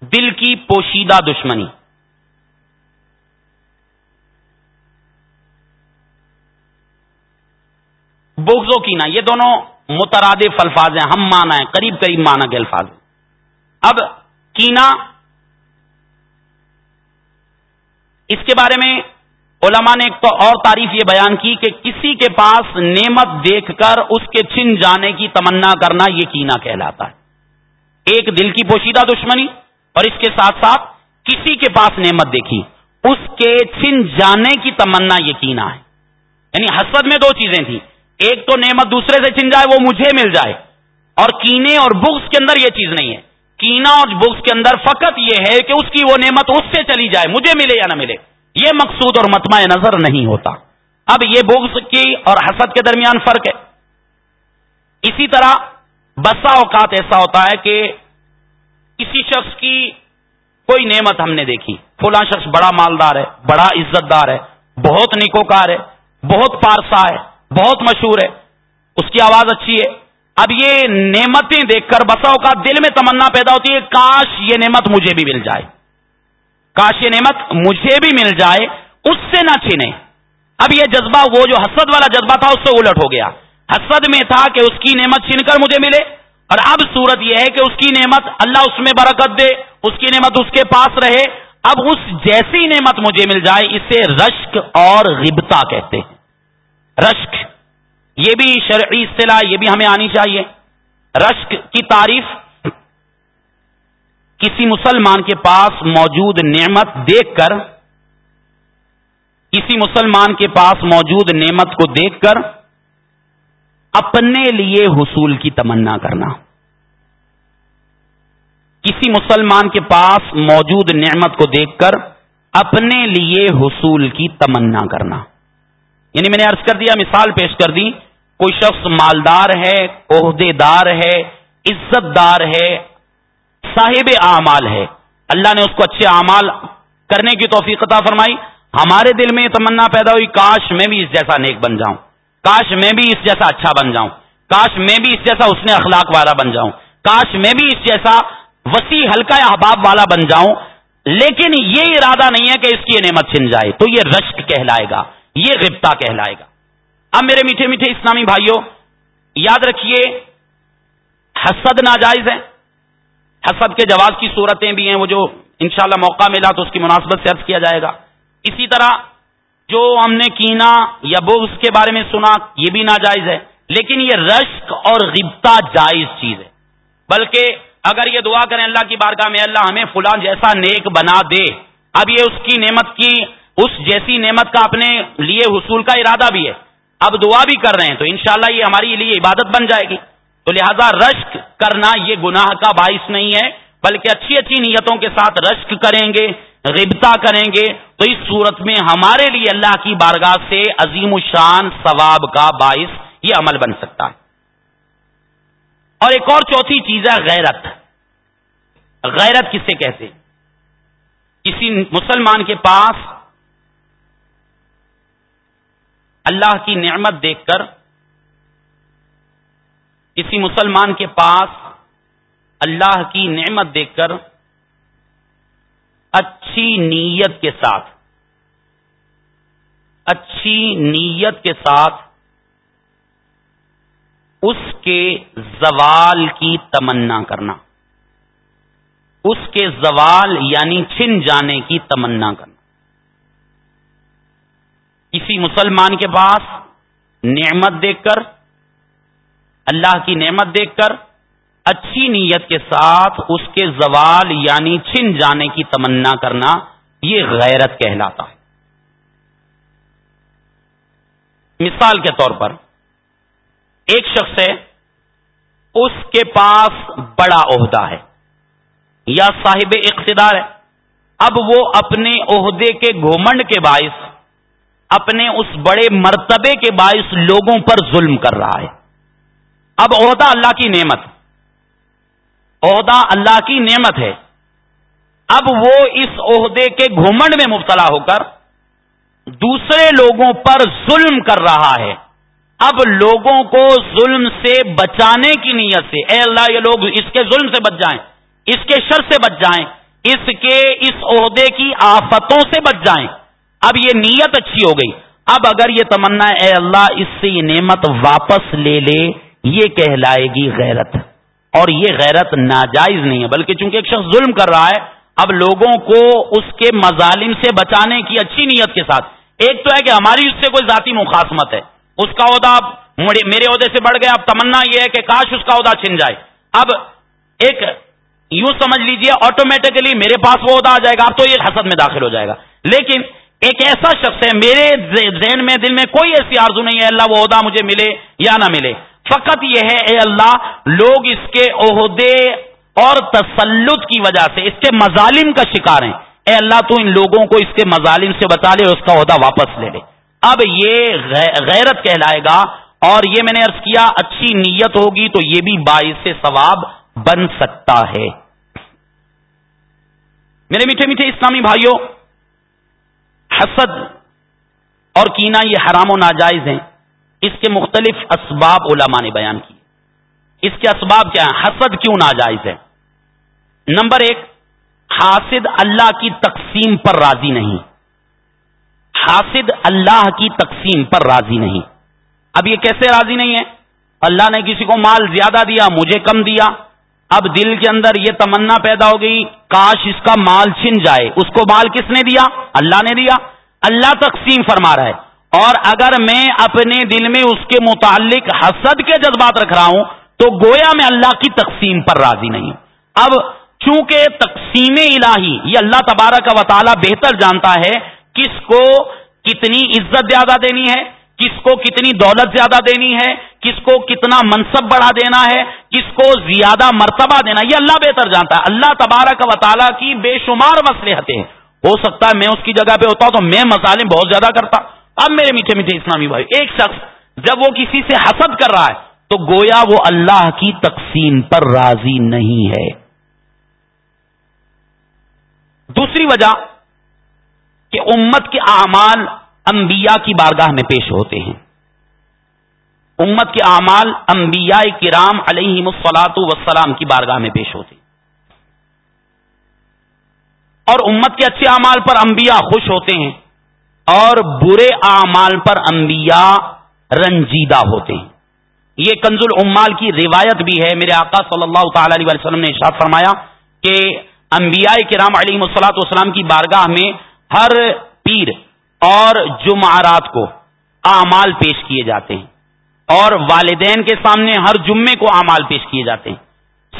دل کی پوشیدہ دشمنی۔ بغض کی نا یہ دونوں مترادف الفاظ ہیں، ہم مانا ہے قریب قریب مانا کے الفاظ۔ اب کینا، اس کے بارے میں علماء نے ایک تو اور تعریف یہ بیان کی کہ کسی کے پاس نعمت دیکھ کر اس کے چھن جانے کی تمنا کرنا یہ کینا کہلاتا ہے۔ ایک دل کی پوشیدہ دشمنی اور اس کے ساتھ ساتھ کسی کے پاس نعمت دیکھی، اس کے چھن جانے کی تمنا یقینا ہے۔ یعنی حسد میں دو چیزیں تھیں۔ ایک تو نعمت دوسرے سے چھن جائے، وہ مجھے مل جائے۔ اور کینے اور بغض کے اندر یہ چیز نہیں ہے۔ کینا اور بغض کے اندر فقط یہ ہے کہ اس کی وہ نعمت اس سے چلی جائے، مجھے ملے یا نہ ملے۔ یہ مقصود اور متمع نظر نہیں ہوتا۔ اب یہ بغض کی اور حسد کے درمیان فرق ہے۔ اسی طرح بسا اوقات ایسا ہوتا ہے کہ کسی شخص کی کوئی نعمت ہم نے دیکھی۔ فلاں شخص بڑا مالدار ہے، بڑا عزت دار ہے، بہت نکوکار ہے، بہت پارسا ہے۔ بہت مشہور ہے۔ اس کی آواز اچھی ہے۔ اب یہ نعمتیں دیکھ کر بساؤ کا دل میں تمنا پیدا ہوتی ہے، کاش یہ نعمت مجھے بھی مل جائے۔ کاش یہ نعمت مجھے بھی مل جائے، اس سے نہ چھینے اب یہ جذبہ، وہ جو حسد والا جذبہ تھا، اس سے الٹ ہو گیا۔ حسد میں تھا کہ اس کی نعمت چھین کر مجھے ملے۔ اور اب صورت یہ ہے کہ اس کی نعمت اللہ اس میں برکت دے، اس کی نعمت اس کے پاس رہے۔ اب اس جیسی نعمت مجھے مل جائے، اسے رشک اور غبتا کہتے ہیں۔ رشک، یہ بھی شرعی اصطلاح، یہ بھی ہمیں آنی چاہیے۔ رشک کی تعریف، کسی مسلمان کے پاس موجود نعمت دیکھ کر، کسی مسلمان کے پاس موجود نعمت کو دیکھ کر، اپنے لیے حصول کی تمنا کرنا۔ کسی مسلمان کے پاس موجود نعمت کو دیکھ کر، اپنے لیے حصول کی تمنا کرنا۔ یعنی میں نے عرض کر دیا، مثال پیش کر دی۔ کوئی شخص مالدار ہے عہدے دار ہے عزت دار ہے، صاحب اعمال ہے۔ اللہ نے اس کو اچھے اعمال کرنے کی توفیق عطا فرمائی۔ ہمارے دل میں تمنا پیدا ہوئی، کاش میں بھی اس جیسا نیک بن جاؤں۔ کاش میں بھی اس جیسا اچھا بن جاؤں۔ کاش میں بھی اس جیسا اس نے اخلاق والا بن جاؤں۔ کاش میں بھی اس جیسا وسیع ہلکا احباب والا بن جاؤں۔ لیکن یہ ارادہ نہیں ہے کہ اس کی نعمت چھن جائے۔ تو یہ رشک کہلائے گا۔ یہ غبتا کہلائے گا۔ اب میرے میٹھے میٹھے اسلامی بھائیوں، یاد رکھیے، حسد ناجائز ہے۔ حسد کے جواز کی صورتیں بھی ہیں، وہ جو انشاءاللہ موقع ملا تو اس کی مناسبت سے عرض کیا جائے گا۔ اسی طرح جو ہم نے کینا یا بغض کے بارے میں سنا، یہ بھی ناجائز ہے۔ لیکن یہ رشک اور غبتا جائز چیز ہے۔ بلکہ اگر یہ دعا کریں اللہ کی بارگاہ میں، اللہ ہمیں فلاں جیسا نیک بنا دے۔ اب یہ اس کی نعمت کی اس جیسی نعمت کا اپنے لیے حصول کا ارادہ بھی ہے۔ اب دعا بھی کر رہے ہیں تو انشاءاللہ یہ ہماری لیے عبادت بن جائے گی۔ تو لہذا رشک کرنا یہ گناہ کا باعث نہیں ہے، بلکہ اچھی اچھی نیتوں کے ساتھ رشک کریں گے غبتا کریں گے۔ تو اس صورت میں ہمارے لیے اللہ کی بارگاہ سے عظیم الشان ثواب کا باعث یہ عمل بن سکتا ہے۔ اور ایک اور چوتھی چیز ہے غیرت۔ غیرت کسے کہتے کسی مسلمان کے پاس اللہ کی نعمت دیکھ کر کسی مسلمان کے پاس اللہ کی نعمت دیکھ کر اچھی نیت کے ساتھ، اچھی نیت کے ساتھ اس کے زوال کی تمنا کرنا، اس کے زوال یعنی چھن جانے کی تمنا کرنا۔ کسی مسلمان کے پاس نعمت دیکھ کر، اللہ کی نعمت دیکھ کر، اچھی نیت کے ساتھ اس کے زوال یعنی چھن جانے کی تمنا کرنا یہ غیرت کہلاتا ہے۔ مثال کے طور پر، ایک شخص ہے، اس کے پاس بڑا عہدہ ہے یا صاحب اقتدار ہے۔ اب وہ اپنے عہدے کے گھومنڈ کے باعث اپنے اس بڑے مرتبے کے باعث لوگوں پر ظلم کر رہا ہے۔ اب عہدہ اللہ کی نعمت۔ عہدہ اللہ کی نعمت ہے۔ اب وہ اس عہدے کے گھومنڈ میں مبتلا ہو کر دوسرے لوگوں پر ظلم کر رہا ہے۔ اب لوگوں کو ظلم سے بچانے کی نیت سے، اے اللہ، یہ لوگ اس کے ظلم سے بچ جائیں، اس کے شر سے بچ جائیں، اس کے، اس عہدے کی آفتوں سے بچ جائیں۔ اب یہ نیت اچھی ہو گئی۔ اب اگر یہ تمنا اے اللہ، اس سے یہ نعمت واپس لے لے، یہ کہلائے گی غیرت۔ اور یہ غیرت ناجائز نہیں ہے، بلکہ چونکہ ایک شخص ظلم کر رہا ہے، اب لوگوں کو اس کے مظالم سے بچانے کی اچھی نیت کے ساتھ۔ ایک تو ہے کہ ہماری اس سے کوئی ذاتی مخاسمت ہے۔ اس کا عہدہ میرے عہدے سے بڑھ گیا، اب تمنا یہ ہے کہ کاش اس کا عہدہ چھن جائے۔ اب ایک یوں سمجھ لیجیے آٹومیٹکلی میرے پاس وہ عہدہ آ جائے گا، اب تو یہ حسد میں داخل ہو جائے گا۔ لیکن ایک ایسا شخص ہے، میرے ذہن میں، دل میں کوئی ایسی آرزو نہیں ہے، اللہ وہ عہدہ مجھے ملے یا نہ ملے۔ فقط یہ ہے، اے اللہ، لوگ اس کے عہدے اور تسلط کی وجہ سے، اس کے مظالم کا شکار ہیں۔ اے اللہ، تو ان لوگوں کو اس کے مظالم سے بتا لے اور اس کا عہدہ واپس لے لے۔ اب یہ غیرت کہلائے گا اور یہ میں نے ارض کیا، اچھی نیت ہوگی تو یہ بھی باعث ثواب بن سکتا ہے۔ میرے میٹھے میٹھے اسلامی بھائیوں حسد اور کینا یہ حرام و ناجائز ہیں۔ اس کے مختلف اسباب علماء نے بیان کی اس کے اسباب کیا ہیں؟ حسد کیوں ناجائز ہے نمبر ایک، حاسد اللہ کی تقسیم پر راضی نہیں۔ حاسد اللہ کی تقسیم پر راضی نہیں۔ اب یہ کیسے راضی نہیں ہے اللہ نے کسی کو مال زیادہ دیا، مجھے کم دیا۔ اب دل کے اندر یہ تمنا پیدا ہو گئی، کاش اس کا مال چھن جائے۔ اس کو مال کس نے دیا؟ اللہ نے دیا۔ اللہ تقسیم فرما رہا ہے۔ اور اگر میں اپنے دل میں اس کے متعلق حسد کے جذبات رکھ رہا ہوں، تو گویا میں اللہ کی تقسیم پر راضی نہیں۔ ہوں اب چونکہ تقسیم الہی، یہ اللہ تبارہ کا وطالعہ بہتر جانتا ہے، کس کو کتنی عزت زیادہ دینی ہے؟ کس کو کتنی دولت زیادہ دینی ہے، کس کو کتنا منصب بڑھا دینا ہے، کس کو زیادہ مرتبہ دینا یہ اللہ بہتر جانتا ہے۔ اللہ تبارہ کا وطالعہ کی بے شمار مسلحتیں ہیں۔ ہو سکتا ہے میں اس کی جگہ پہ ہوتا ہوں تو میں مسالے بہت زیادہ کرتا۔ اب میرے میٹھے میٹھے اسلامی بھائی، ایک شخص جب وہ کسی سے حسد کر رہا ہے تو گویا وہ اللہ کی تقسیم پر راضی نہیں ہے۔ دوسری وجہ کہ امت کے اعمال انبیاء کی بارگاہ میں پیش ہوتے ہیں۔ امت کے اعمال انبیاء کرام علیہ مسلاط وسلام کی بارگاہ میں پیش ہوتے ہیں۔ اور امت کے اچھے اعمال پر انبیاء خوش ہوتے ہیں اور برے اعمال پر انبیاء رنجیدہ ہوتے ہیں۔ یہ کنز العمال کی روایت بھی ہے۔ میرے آقا صلی اللہ تعالی علیہ وسلم نے ارشاد فرمایا کہ انبیاء کرام علیہ مسلاط والسلام کی بارگاہ میں ہر پیر اور جمعرات کو اعمال پیش کیے جاتے ہیں اور والدین کے سامنے ہر جمعے کو اعمال پیش کیے جاتے ہیں۔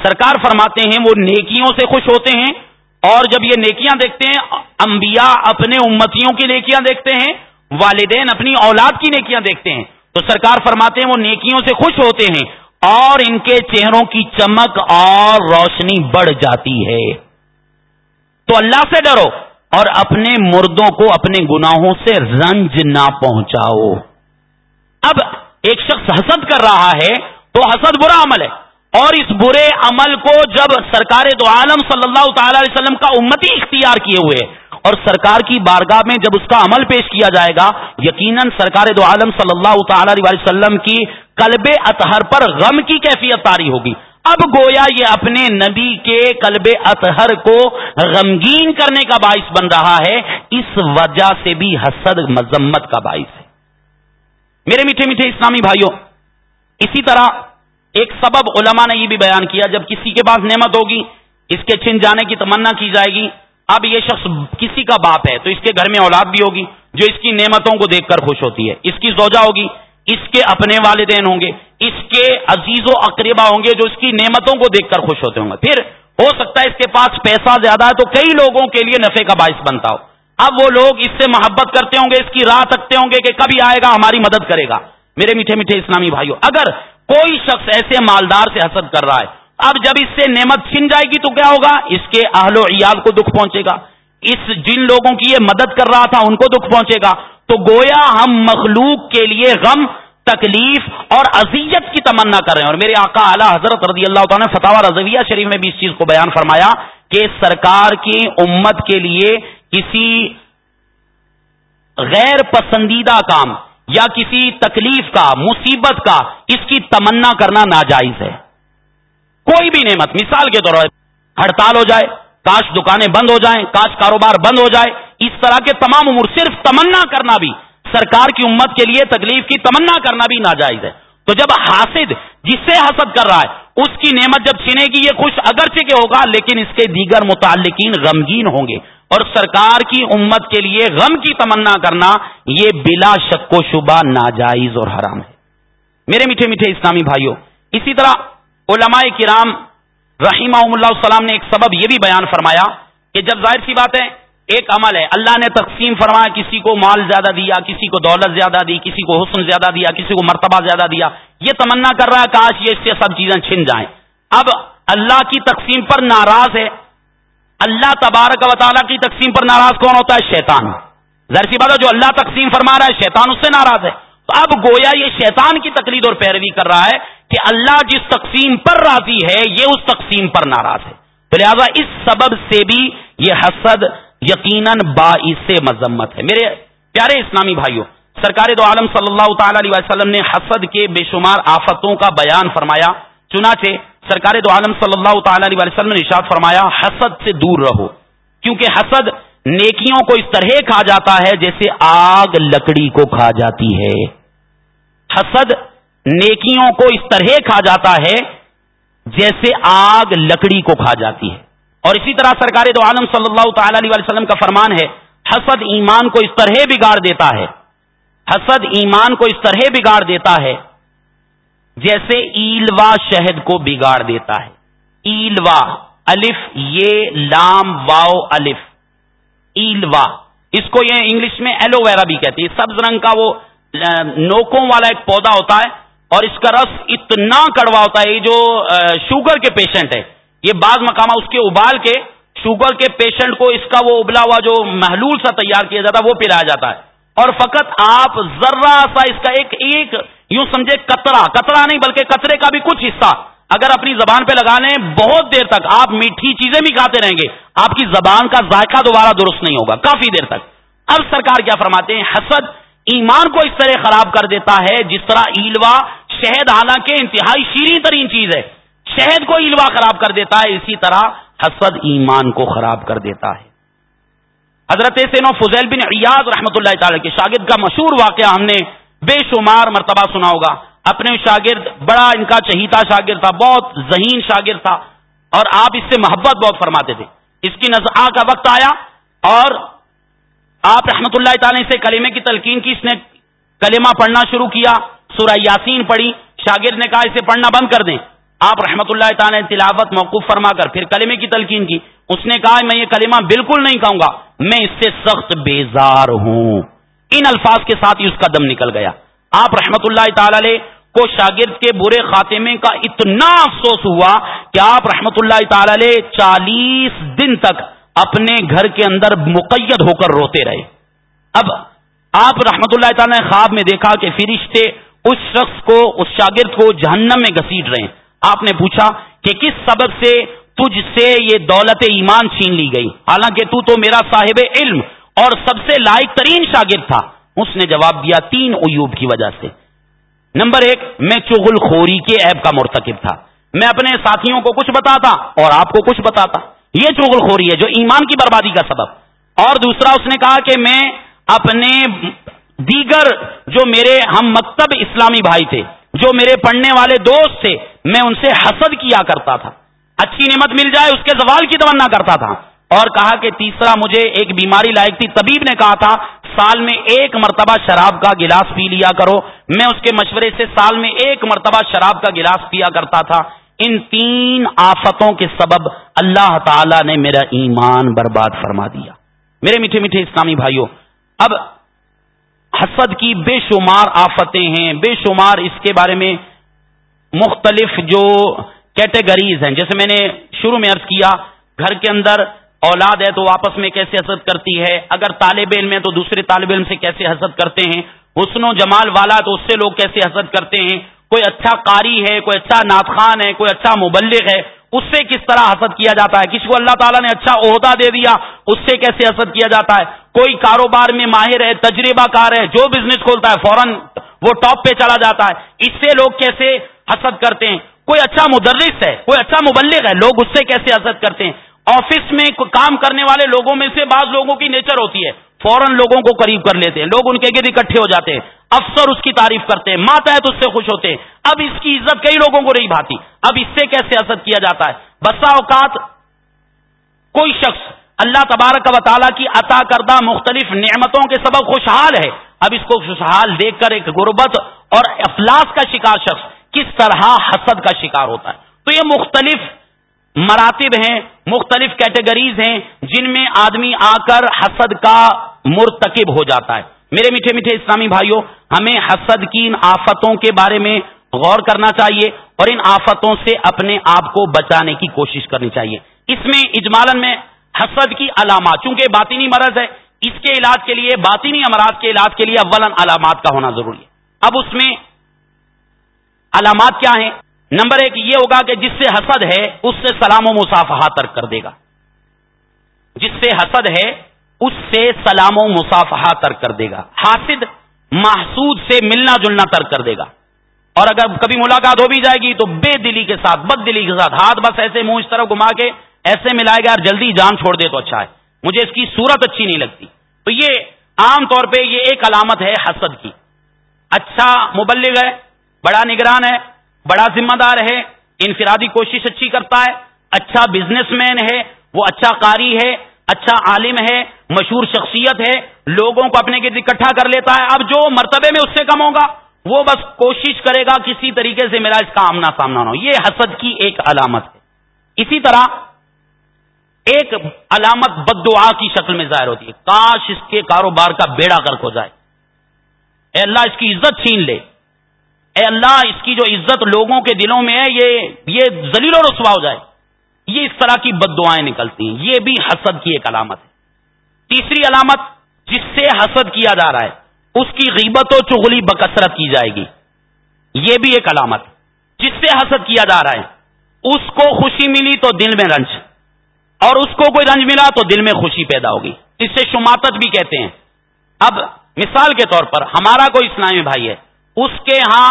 سرکار فرماتے ہیں وہ نیکیوں سے خوش ہوتے ہیں اور جب یہ نیکیاں دیکھتے ہیں، انبیاء اپنے امتیوں کی نیکیاں دیکھتے ہیں، والدین اپنی اولاد کی نیکیاں دیکھتے ہیں۔ تو سرکار فرماتے ہیں وہ نیکیوں سے خوش ہوتے ہیں اور ان کے چہروں کی چمک اور روشنی بڑھ جاتی ہے۔ تو اللہ سے ڈرو۔ اور اپنے مردوں کو اپنے گناہوں سے رنج نہ پہنچاؤ۔ اب ایک شخص حسد کر رہا ہے تو حسد برا عمل ہے۔ اور اس برے عمل کو جب سرکار دو عالم صلی اللہ تعالی علیہ وسلم کا امتی اختیار کیے ہوئے اور سرکار کی بارگاہ میں جب اس کا عمل پیش کیا جائے گا، یقیناً سرکار دو عالم صلی اللہ تعالی علیہ وسلم کی کلب اطہر پر غم کی کیفیت تاری ہوگی۔ اب گویا یہ اپنے نبی کے کلب اطہر کو غمگین کرنے کا باعث بن رہا ہے، اس وجہ سے بھی حسد، مذمت کا باعث ہے۔ میرے میٹھے میٹھے اسلامی بھائیوں، اسی طرح ایک سبب علماء نے یہ بھی بیان کیا، جب کسی کے پاس نعمت ہوگی، اس کے چھن جانے کی تمنا کی جائے گی، اب یہ شخص کسی کا باپ ہے، تو اس کے گھر میں اولاد بھی ہوگی، جو اس کی نعمتوں کو دیکھ کر خوش ہوتی ہے۔ اس کی زوجہ ہوگی اس کے اپنے والدین ہوں گے، اس کے عزیز و اقربا ہوں گے جو اس کی نعمتوں کو دیکھ کر خوش ہوتے ہوں گے۔ پھر ہو سکتا ہے اس کے پاس پیسہ زیادہ ہے تو کئی لوگوں کے لیے نفے کا باعث بنتا ہو۔ اب وہ لوگ اس سے محبت کرتے ہوں گے، اس کی راہ تکتے ہوں گے کہ کبھی آئے گا، ہماری مدد کرے گا۔ میرے میٹھے میٹھے اسلامی بھائیوں اگر کوئی شخص ایسے مالدار سے حسد کر رہا ہے، اب جب اس سے نعمت چھن جائے گی تو کیا ہوگا؟ اس کے اہل و عیال کو دکھ پہنچے گا۔ اس جن لوگوں کی یہ مدد کر رہا تھا، ان کو دکھ پہنچے گا۔ تو گویا ہم مخلوق کے لیے غم، تکلیف اور اذیت کی تمنا کر رہے ہیں۔ اور میرے آقا اعلی حضرت رضی اللہ تعالیٰ نے فتح رضویہ شریف میں بھی اس چیز کو بیان فرمایا کہ سرکار کی امت کے لیے کسی غیر پسندیدہ کام یا کسی تکلیف کا، مصیبت کا، اس کی تمنا کرنا ناجائز ہے۔ کوئی بھی نعمت، مثال کے طور پر ہڑتال ہو جائے، کاش دکانیں بند ہو جائیں، کاش کاروبار بند ہو جائے اس طرح کے تمام امور، صرف تمنا کرنا بھی، سرکار کی امت کے لیے تکلیف کی تمنا کرنا بھی ناجائز ہے۔ تو جب حاسد جس سے حسد کر رہا ہے، اس کی نعمت جب چھینے گی، یہ خوش اگرچہ کے ہوگا، لیکن اس کے دیگر متعلقین غمگین ہوں گے۔ اور سرکار کی امت کے لیے غم کی تمنا کرنا، یہ بلا شک و شبہ ناجائز اور حرام ہے۔ میرے میٹھے میٹھے اسلامی بھائیوں، اسی طرح علماء کرام رحیمہ اللہ السلام نے ایک سبب یہ بھی بیان فرمایا کہ جب ظاہر سی بات ہے ایک عمل ہے۔ اللہ نے تقسیم فرمایا، کسی کو مال زیادہ دیا، کسی کو دولت زیادہ دی، کسی کو حسن زیادہ دیا، کسی کو مرتبہ زیادہ دیا۔ یہ تمنا کر رہا ہے، کاش یہ اس سے سب چیزیں چھن جائیں۔ اب اللہ کی تقسیم پر ناراض ہے۔ اللہ تبارک و تعالیٰ کی تقسیم پر ناراض کون ہوتا ہے؟ شیطان۔ ظاہر سی بات ہے، جو اللہ تقسیم فرما رہا ہے، شیطان اس سے ناراض ہے۔ تو اب گویا یہ شیطان کی تقلید اور پیروی کر رہا ہے کہ اللہ جس تقسیم پر راضی ہے، یہ اس تقسیم پر ناراض ہے۔ تو لہٰذا اس سبب سے بھی یہ حسد یقیناً باعث مذمت ہے۔ میرے پیارے اسلامی بھائیوں، سرکار دو عالم صلی اللہ تعالی علیہ وسلم نے حسد کے بے شمار آفتوں کا بیان فرمایا۔ چنانچہ سرکار دو عالم صلی اللہ تعالی علیہ وسلم نے ارشاد فرمایا، حسد سے دور رہو۔ کیونکہ حسد نیکیوں کو اس طرح کھا جاتا ہے جیسے آگ لکڑی کو کھا جاتی ہے۔ حسد نیکیوں کو اس طرح کھا جاتا ہے جیسے آگ لکڑی کو کھا جاتی ہے۔ اور اسی طرح سرکار دو عالم صلی اللہ تعالی علیہ وسلم کا فرمان ہے، حسد ایمان کو اس طرح بگاڑ دیتا ہے۔ حسد ایمان کو اس طرح بگاڑ دیتا ہے جیسے ایلوا شہد کو بگاڑ دیتا ہے۔ ایلوا، الف، یہ، لام واؤ الف۔ ایلوا، اس کو یہ انگلش میں ایلو ویرا بھی کہتی ہے سبز رنگ کا وہ نوکوں والا ایک پودا ہوتا ہے اور اس کا رس اتنا کڑوا ہوتا ہے، یہ جو شوگر کے پیشنٹ ہے یہ بعض مقامہ اس کے ابال کے، شوگر کے پیشنٹ کو اس کا وہ ابلا ہوا جو محلول سا تیار کیا جاتا ہے، وہ پلایا جاتا ہے۔ اور فقط آپ ذرا سا اس کا ایک ایک یوں سمجھے کترا کترا نہیں بلکہ کچرے کا بھی کچھ حصہ اگر اپنی زبان پہ لگا لیں بہت دیر تک، آپ میٹھی چیزیں بھی کھاتے رہیں گے، آپ کی زبان کا ذائقہ دوبارہ درست نہیں ہوگا، کافی دیر تک۔ اب سرکار کیا فرماتے ہیں؟ حسد ایمان کو اس طرح خراب کر دیتا ہے، جس طرح ایلوا، شہد حالانکہ انتہائی شیریں ترین چیز ہے۔ شہد کو ایلوا خراب کر دیتا ہے، اسی طرح حسد ایمان کو خراب کر دیتا ہے۔ حضرت سینو فضیل بن ایاز رحمۃ اللہ تعالی کے شاگرد کا مشہور واقعہ ہم نے بے شمار مرتبہ سنا ہوگا۔ اپنے شاگرد، بڑا ان کا چہیتا شاگرد تھا، بہت ذہین شاگرد تھا اور آپ اس سے محبت بہت فرماتے تھے۔ اس کی نزا کا وقت آیا اور آپ رحمت اللہ تعالی سے کلمے کی تلقین کی اس نے کلمہ پڑھنا شروع کیا، سورہ یاسین پڑھی۔ شاگرد نے کہا، اسے پڑھنا بند کر دیں۔ آپ رحمت اللہ تعالی نے تلاوت موقوف فرما کر پھر کلمے کی تلقین کی، اس نے کہا، میں یہ کلمہ بالکل نہیں کہوں گا، میں اس سے سخت بیزار ہوں۔ ان الفاظ کے ساتھ ہی اس کا دم نکل گیا۔ آپ رحمت اللہ تعالی کو شاگرد کے برے خاتمے کا اتنا افسوس ہوا کہ آپ رحمت اللہ تعالی چالیس دن تک اپنے گھر کے اندر مقید ہو کر روتے رہے۔ اب آپ رحمت اللہ تعالی نے خواب میں دیکھا کہ فرشتے اس شخص کو، اس شاگرد کو جہنم میں گسیٹ رہے ہیں۔ آپ نے پوچھا کہ کس سبب سے تجھ سے یہ دولت ایمان چھین لی گئی؟ حالانکہ تو تو میرا صاحب علم اور سب سے لائق ترین شاگرد تھا۔ اس نے جواب دیا تین ایوب کی وجہ سے۔ نمبر ایک، میں چغل خوری کے ایب کا مرتکب تھا۔ میں اپنے ساتھیوں کو کچھ بتاتا اور آپ کو کچھ بتاتا۔ یہ چغل خوری ہے جو ایمان کی بربادی کا سبب۔ اور دوسرا، اس نے کہا کہ میں اپنے دیگر جو میرے ہم مکتب اسلامی بھائی تھے جو میرے پڑھنے والے دوست تھے، میں ان سے حسد کیا کرتا تھا۔ اچھی نعمت مل جائے، اس کے زوال کی تمنا کرتا تھا۔ اور کہا کہ تیسرا مجھے ایک بیماری لائق تھی، طبیب نے کہا تھا، سال میں ایک مرتبہ شراب کا گلاس پی لیا کرو۔ میں اس کے مشورے سے سال میں ایک مرتبہ شراب کا گلاس پیا کرتا تھا۔ ان تین آفتوں کے سبب اللہ تعالی نے میرا ایمان برباد فرما دیا۔ میرے میٹھے میٹھے اسلامی بھائیوں، اب حسد کی بے شمار آفتیں ہیں۔ بے شمار اس کے بارے میں مختلف جو کیٹیگریز ہیں۔ جیسے میں نے شروع میں عرض کیا، گھر کے اندر اولاد ہے تو آپس میں کیسے حسد کرتی ہے؟ اگر طالب علم ہے تو دوسرے طالب علم سے کیسے حسد کرتے ہیں؟ حسن و جمال والا تو اس سے لوگ کیسے حسد کرتے ہیں؟ کوئی اچھا قاری ہے، کوئی اچھا ناطخان ہے، کوئی اچھا مبلغ ہے۔ اس سے کس طرح حسد کیا جاتا ہے؟ کسی کو اللہ تعالیٰ نے اچھا عہدہ دے دیا، اس سے کیسے حسد کیا جاتا ہے؟ کوئی کاروبار میں ماہر ہے، تجربہ کار ہے، جو بزنس کھولتا ہے، فوراً وہ ٹاپ پہ چلا جاتا ہے۔ اس سے لوگ کیسے حسد کرتے ہیں؟ کوئی اچھا مدرس ہے، کوئی اچھا مبلغ ہے، لوگ اس سے کیسے حسد کرتے ہیں؟ آفس میں کام کرنے والے لوگوں میں سے بعض لوگوں کی نیچر ہوتی ہے۔ فوراً لوگوں کو قریب کر لیتے ہیں۔ لوگ ان کے گرد اکٹھے ہو جاتے ہیں۔ افسر اس کی تعریف کرتے ہیں۔ ماتا ہے تو اس سے خوش ہوتے ہیں۔ اب اس کی عزت کئی لوگوں کو نہیں بھاتی۔ اب اس سے کیسے حسد کیا جاتا ہے؟ بسا اوقات کوئی شخص اللہ تبارک و تعالیٰ کی عطا کردہ مختلف نعمتوں کے سبب خوشحال ہے۔ اب اس کو خوشحال دیکھ کر ایک غربت اور افلاس کا شکار شخص کس طرح حسد کا شکار ہوتا ہے؟ تو یہ مختلف مراتب ہیں، مختلف کیٹیگریز ہیں، جن میں آدمی آ کر حسد کا مرتکب ہو جاتا ہے۔ میرے میٹھے میٹھے اسلامی بھائیوں ہمیں حسد کی ان آفتوں کے بارے میں غور کرنا چاہیے اور ان آفتوں سے اپنے آپ کو بچانے کی کوشش کرنی چاہیے۔ اس میں اجمالن میں حسد کی علامات، چونکہ باطنی مرض ہے، اس کے علاج کے لیے، باطنی امراض کے علاج کے لیے اولن علامات کا ہونا ضروری ہے۔ اب اس میں علامات کیا ہیں؟ نمبر ایک یہ ہوگا کہ جس سے حسد ہے، اس سے سلام و مصافحہ ترک کر دے گا۔ جس سے حسد ہے اس سے سلام و مصافحہ ترک کر دے گا۔ حاسد محسود سے ملنا جلنا ترک کر دے گا۔ اور اگر کبھی ملاقات ہو بھی جائے گی تو بے دلی کے ساتھ، بد دلی کے ساتھ ہاتھ بس ایسے منہ اس طرح گھما کے ایسے ملائے گا اور جلدی جان چھوڑ دے تو اچھا ہے۔ مجھے اس کی صورت اچھی نہیں لگتی۔ تو یہ عام طور پہ یہ ایک علامت ہے حسد کی۔ اچھا مبلغ ہے، بڑا نگران ہے، بڑا ذمہ دار ہے، انفرادی کوشش اچھی کرتا ہے اچھا بزنس مین ہے، وہ اچھا قاری ہے اچھا عالم ہے، مشہور شخصیت ہے، لوگوں کو اپنے گرد اکٹھا کر لیتا ہے۔ اب جو مرتبے میں اس سے کم ہوگا، وہ بس کوشش کرے گا کسی طریقے سے میرا اس کا آمنا سامنا نہ ہو۔ یہ حسد کی ایک علامت ہے۔ اسی طرح ایک علامت بد دعا کی شکل میں ظاہر ہوتی ہے۔ کاش اس کے کاروبار کا بیڑا کرک ہو جائے۔ اے اللہ، اس کی عزت چھین لے۔ اے اللہ، اس کی جو عزت لوگوں کے دلوں میں ہے، یہ یہ زلیل و رسوا ہو جائے۔ یہ اس طرح کی بد دعائیں نکلتی ہیں۔ یہ بھی حسد کی ایک علامت ہے۔ تیسری علامت جس سے حسد کیا جا رہا ہے، اس کی غیبت و چغلی بکثرت کی جائے گی۔ یہ بھی ایک علامت جس سے حسد کیا جا رہا ہے، اس کو خوشی ملی تو دل میں رنج، اور اس کو کوئی رنج ملا تو دل میں خوشی پیدا ہوگی۔ اس سے شماتت بھی کہتے ہیں۔ اب مثال کے طور پر ہمارا کوئی اسلامی بھائی ہے، اس کے ہاں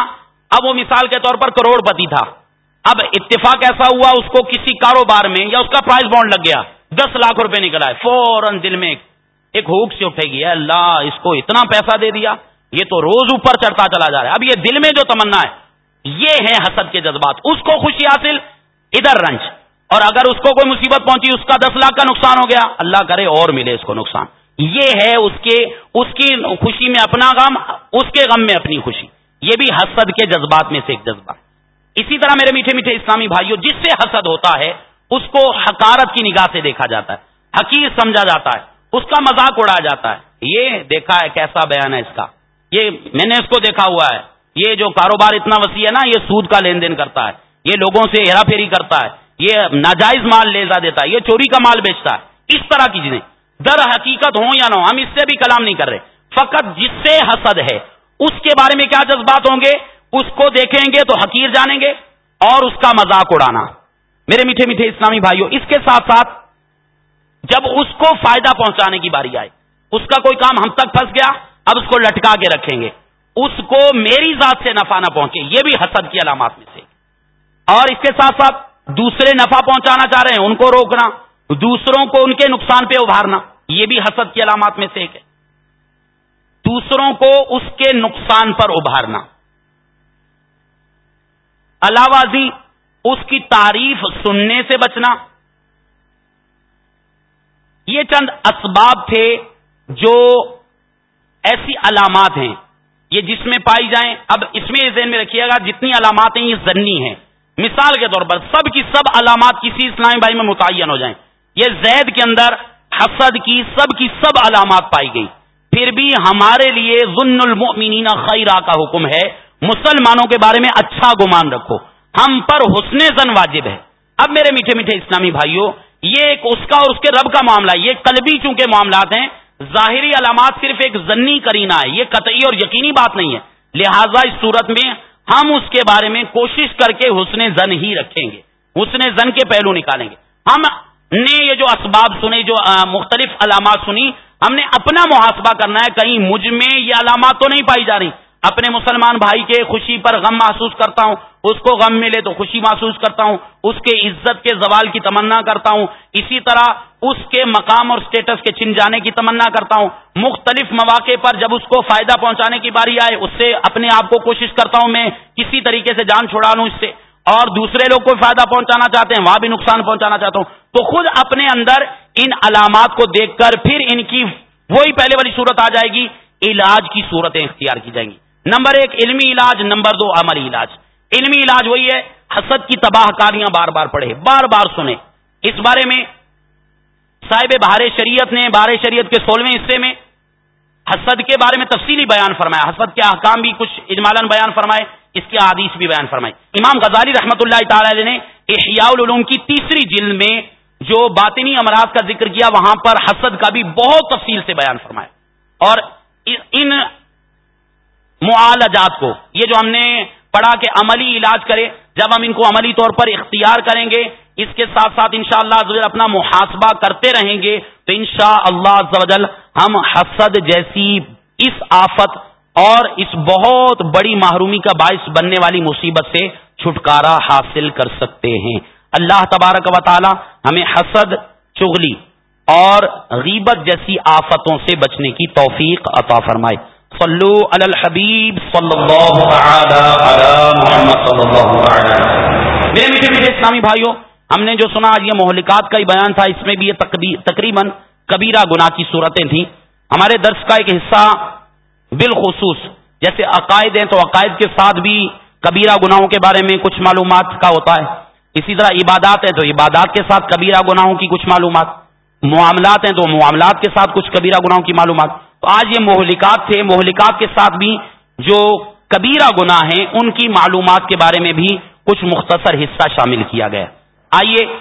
اب وہ مثال کے طور پر کروڑ پتی تھا۔ اب اتفاق ایسا ہوا اس کو کسی کاروبار میں یا اس کا پرائز بانڈ لگ گیا، دس لاکھ روپے نکلا ہے فوراً دل میں ایک ہوک سے اٹھے گی، اللہ، اس کو اتنا پیسہ دے دیا، یہ تو روز اوپر چڑھتا چلا جا رہا ہے۔ اب یہ دل میں جو تمنا ہے، یہ ہے حسد کے جذبات، اس کو خوشی حاصل، ادھر رنج۔ اور اگر اس کو کوئی مصیبت پہنچی، اس کا دس لاکھ کا نقصان ہو گیا، اللہ کرے اور ملے اس کو نقصان۔ یہ ہے اس کے، اس کی خوشی میں اپنا غم، اس کے غم میں اپنی خوشی۔ یہ بھی حسد کے جذبات میں سے ایک جذبہ۔ اسی طرح میرے میٹھے میٹھے اسلامی بھائیوں جس سے حسد ہوتا ہے، اس کو حکارت کی نگاہ سے دیکھا جاتا ہے۔ حقیر سمجھا جاتا ہے۔ اس کا مذاق اڑایا جاتا ہے۔ یہ دیکھا ہے، کیسا بیان ہے اس کا۔ یہ میں نے اس کو دیکھا ہوا ہے۔ یہ جو کاروبار اتنا وسیع ہے نا، یہ سود کا لین دین کرتا ہے۔ یہ لوگوں سے ہیرا پھیری کرتا ہے۔ یہ ناجائز مال لے جا دیتا ہے۔ یہ چوری کا مال بیچتا ہے۔ اس طرح کی چیزیں۔ در حقیقت ہوں یا نہ ہو ہم اس سے بھی کلام نہیں کر رہے۔ فقط جس سے حسد ہے، اس کے بارے میں کیا جذبات ہوں گے؟ اس کو دیکھیں گے تو حقیر جانیں گے اور اس کا مذاق اڑانا۔ میرے میٹھے میٹھے اسلامی بھائیوں اس کے ساتھ ساتھ جب اس کو فائدہ پہنچانے کی باری آئے، اس کا کوئی کام ہم تک پھنس گیا، اب اس کو لٹکا کے رکھیں گے۔ اس کو میری ذات سے نفع نہ پہنچے، یہ بھی حسد کی علامات میں سے۔ اور اس کے ساتھ ساتھ دوسرے نفع پہنچانا چاہ رہے ہیں، ان کو روکنا، دوسروں کو ان کے نقصان پہ ابھارنا، یہ بھی حسد کی علامات میں سے ایک ہے۔ دوسروں کو اس کے نقصان پر ابھارنا۔ علاوازی، اس کی تعریف سننے سے بچنا۔ یہ چند اسباب تھے جو ایسی علامات ہیں۔ یہ جس میں پائی جائیں۔ اب اس میں ذہن میں رکھیے گا جتنی علامات ہیں یہ زنی ہیں۔ مثال کے طور پر سب کی سب علامات کسی اسلامی بھائی میں متعین ہو جائیں۔ یہ زید کے اندر حسد کی سب کی سب علامات پائی گئی پھر بھی ہمارے لیے ظن المؤمنین خیرہ کا حکم ہے۔ مسلمانوں کے بارے میں اچھا گمان رکھو۔ ہم پر حسن زن واجب ہے۔ اب میرے میٹھے میٹھے اسلامی بھائیوں، یہ ایک اس کا اور اس کے رب کا معاملہ ہے۔ یہ قلبی چونکہ معاملات ہیں، ظاہری علامات صرف ایک ضنی کرینا ہے۔ یہ قطعی اور یقینی بات نہیں ہے۔ لہذا اس صورت میں ہم اس کے بارے میں کوشش کر کے حسن زن ہی رکھیں گے۔ حسن زن کے پہلو نکالیں گے۔ ہم نے یہ جو اسباب سنے، جو مختلف علامات سنی، ہم نے اپنا محاسبہ کرنا ہے۔ کہیں مجھ میں یہ علامات تو نہیں پائی جا رہی۔ اپنے مسلمان بھائی کے خوشی پر غم محسوس کرتا ہوں۔ اس کو غم ملے تو خوشی محسوس کرتا ہوں۔ اس کے عزت کے زوال کی تمنا کرتا ہوں۔ اسی طرح اس کے مقام اور سٹیٹس کے چھن جانے کی تمنا کرتا ہوں۔ مختلف مواقع پر جب اس کو فائدہ پہنچانے کی باری آئے، اس سے اپنے آپ کو کوشش کرتا ہوں میں کسی طریقے سے جان چھوڑا لوں اس سے۔ اور دوسرے لوگ کو فائدہ پہنچانا چاہتے ہیں، وہاں بھی نقصان پہنچانا چاہتا ہوں۔ تو خود اپنے اندر ان علامات کو دیکھ کر پھر ان کی وہی پہلے والی صورت آ جائے گی۔ علاج کی صورتیں اختیار کی جائیں گی۔ نمبر ایک، علمی علاج، نمبر دو، عملی علاج۔ علمی علاج وہی ہے، حسد کی تباہ کاریاں بار بار پڑھے بار بار سنے اس بارے میں صاحب بہار شریعت نے، بہار شریعت کے سولہویں حصے میں حسد کے بارے میں تفصیلی بیان فرمایا۔ حسد کے احکام بھی کچھ اجمالن بیان فرمائے، اس کے حدیث بھی بیان فرمائے۔ امام غزالی رحمۃ اللہ تعالی نے احیاء العلوم کی تیسری جلد میں جو باطنی امراض کا ذکر کیا، وہاں پر حسد کا بھی بہت تفصیل سے بیان فرمایا۔ اور ان معالجات کو۔ یہ جو ہم نے پڑھا کہ عملی علاج کرے، جب ہم ان کو عملی طور پر اختیار کریں گے، اس کے ساتھ ساتھ انشاءاللہ شاء اللہ اپنا محاسبہ کرتے رہیں گے، تو انشاء اللہ ہم حسد جیسی اس آفت اور اس بہت بڑی محرومی کا باعث بننے والی مصیبت سے چھٹکارا حاصل کر سکتے ہیں۔ اللہ تبارک و تعالی ہمیں حسد، چغلی اور غیبت جیسی آفتوں سے بچنے کی توفیق عطا فرمائے۔ صلو علی الحبیب صلی اللہ تعالی علی محمد صلی اللہ تعالی میرے میٹھے میٹھے اسلامی بھائیوں، ہم نے جو سنا آج یہ مہلکات کا ہی بیان تھا، اس میں بھی یہ تقریباً کبیرہ گناہ کی صورتیں تھیں۔ ہمارے درس کا ایک حصہ بالخصوص، جیسے عقائد ہیں تو عقائد کے ساتھ بھی کبیرہ گناہوں کے بارے میں کچھ معلومات کا ہوتا ہے۔ اسی طرح عبادات ہیں تو عبادات کے ساتھ کبیرہ گناہوں کی کچھ معلومات۔ معاملات ہیں تو معاملات کے ساتھ کچھ کبیرہ گناہوں کی معلومات۔ تو آج یہ مہلکات تھے، مہلکات کے ساتھ بھی جو کبیرہ گناہ ہیں، ان کی معلومات کے بارے میں بھی کچھ مختصر حصہ شامل کیا گیا۔ آئیے،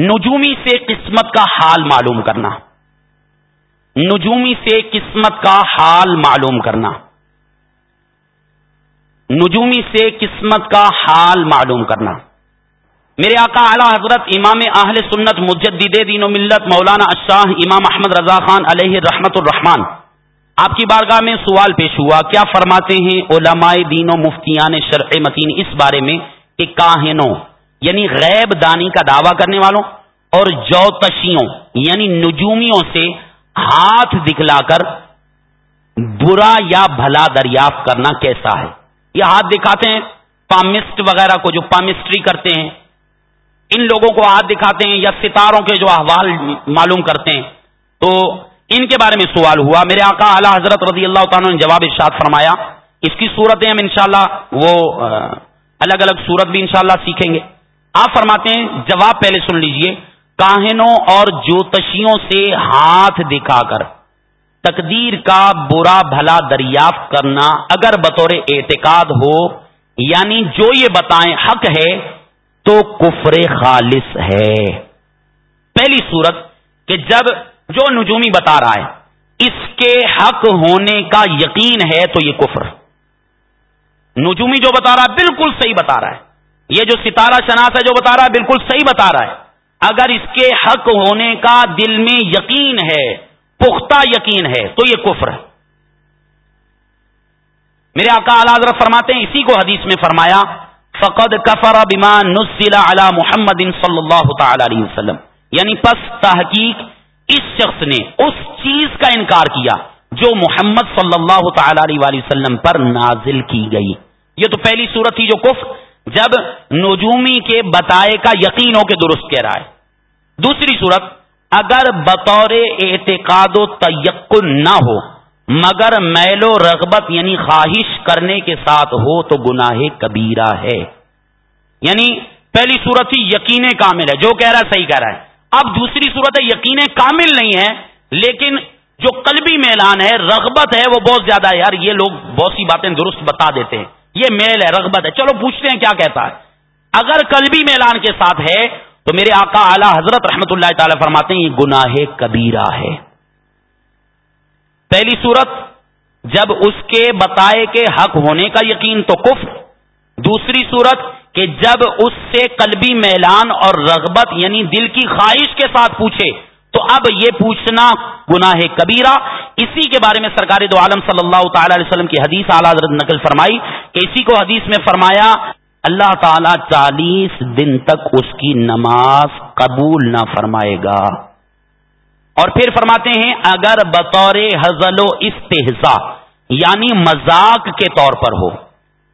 نجومی سے قسمت کا حال معلوم کرنا۔ نجومی سے قسمت کا حال معلوم کرنا۔ نجومی سے قسمت کا حال معلوم کرنا۔ میرے آقا اعلی حضرت امام اہل سنت مجدد دین و ملت مولانا اشاہ امام احمد رضا خان علیہ رحمت الرحمان آپ کی بارگاہ میں سوال پیش ہوا، کیا فرماتے ہیں علماء دین و مفتیان شرع متین اس بارے میں کہ کاہنوں یعنی غیب دانی کا دعویٰ کرنے والوں اور جوتشیوں یعنی نجومیوں سے ہاتھ دکھلا کر برا یا بھلا دریافت کرنا کیسا ہے؟ یہ ہاتھ دکھاتے ہیں، پامسٹ وغیرہ کو جو پامسٹری کرتے ہیں ان لوگوں کو ہاتھ دکھاتے ہیں یا ستاروں کے جو احوال معلوم کرتے ہیں۔ تو ان کے بارے میں سوال ہوا۔ میرے آقا اعلی حضرت رضی اللہ تعالیٰ نے جواب ارشاد فرمایا۔ اس کی صورتیں ہم انشاءاللہ وہ الگ الگ صورت بھی انشاءاللہ سیکھیں گے۔ آپ فرماتے ہیں، جواب پہلے سن لیجیے۔ کاہنوں اور جوتشیوں سے ہاتھ دکھا کر، تقدیر کا برا بھلا دریافت کرنا اگر بطور اعتقاد ہو یعنی جو یہ بتائیں حق ہے تو کفر خالص ہے۔ پہلی صورت کہ جب جو نجومی بتا رہا ہے، اس کے حق ہونے کا یقین ہے تو یہ کفر۔ نجومی جو بتا رہا ہے، بالکل صحیح بتا رہا ہے۔ یہ جو ستارہ شناس ہے، جو بتا رہا ہے، بالکل صحیح بتا رہا ہے۔ اگر اس کے حق ہونے کا دل میں یقین ہے، پختہ یقین ہے، تو یہ کفر ہے۔ میرے آقا حضرت فرماتے ہیں، اسی کو حدیث میں فرمایا فقد کفر بما نزل علی محمد صلی اللہ تعالی علیہ وسلم. یعنی پس تحقیق اس شخص نے اس چیز کا انکار کیا جو محمد صلی اللہ تعالی علیہ وسلم پر نازل کی گئی. یہ تو پہلی صورت تھی جو کفر، جب نجومی کے بتائے کا یقین ہو کے درست کہہ رہا ہے. دوسری صورت، اگر بطور اعتقاد و تیقن نہ ہو مگر میل و رغبت یعنی خواہش کرنے کے ساتھ ہو تو گناہ کبیرہ ہے۔ یعنی پہلی صورت ہی یقین کامل ہے، جو کہہ رہا ہے صحیح کہہ رہا ہے۔ اب دوسری صورت ہے یقین کامل نہیں ہے، لیکن جو قلبی میلان ہے، رغبت ہے، وہ بہت زیادہ ہے۔ یار، یہ لوگ بہت سی باتیں درست بتا دیتے ہیں۔ یہ میل ہے، رغبت ہے۔ چلو پوچھتے ہیں کیا کہتا ہے۔ اگر قلبی میلان کے ساتھ ہے تو میرے آقا اعلی حضرت رحمت اللہ تعالی فرماتے ہیں، یہ گناہ کبیرہ ہے۔ پہلی صورت، جب اس کے بتائے کے حق ہونے کا یقین تو کف دوسری صورت، کہ جب اس سے قلبی میلان اور رغبت یعنی دل کی خواہش کے ساتھ پوچھے، تو اب یہ پوچھنا گناہ کبیرہ۔ اسی کے بارے میں سرکار دو عالم صلی اللہ تعالی علیہ وسلم کی حدیث اعلیٰ حضرت نقل فرمائی کہ اسی کو حدیث میں فرمایا، اللہ تعالی چالیس دن تک اس کی نماز قبول نہ فرمائے گا۔ اور پھر فرماتے ہیں، اگر بطور حضل و استحصا یعنی مذاق کے طور پر ہو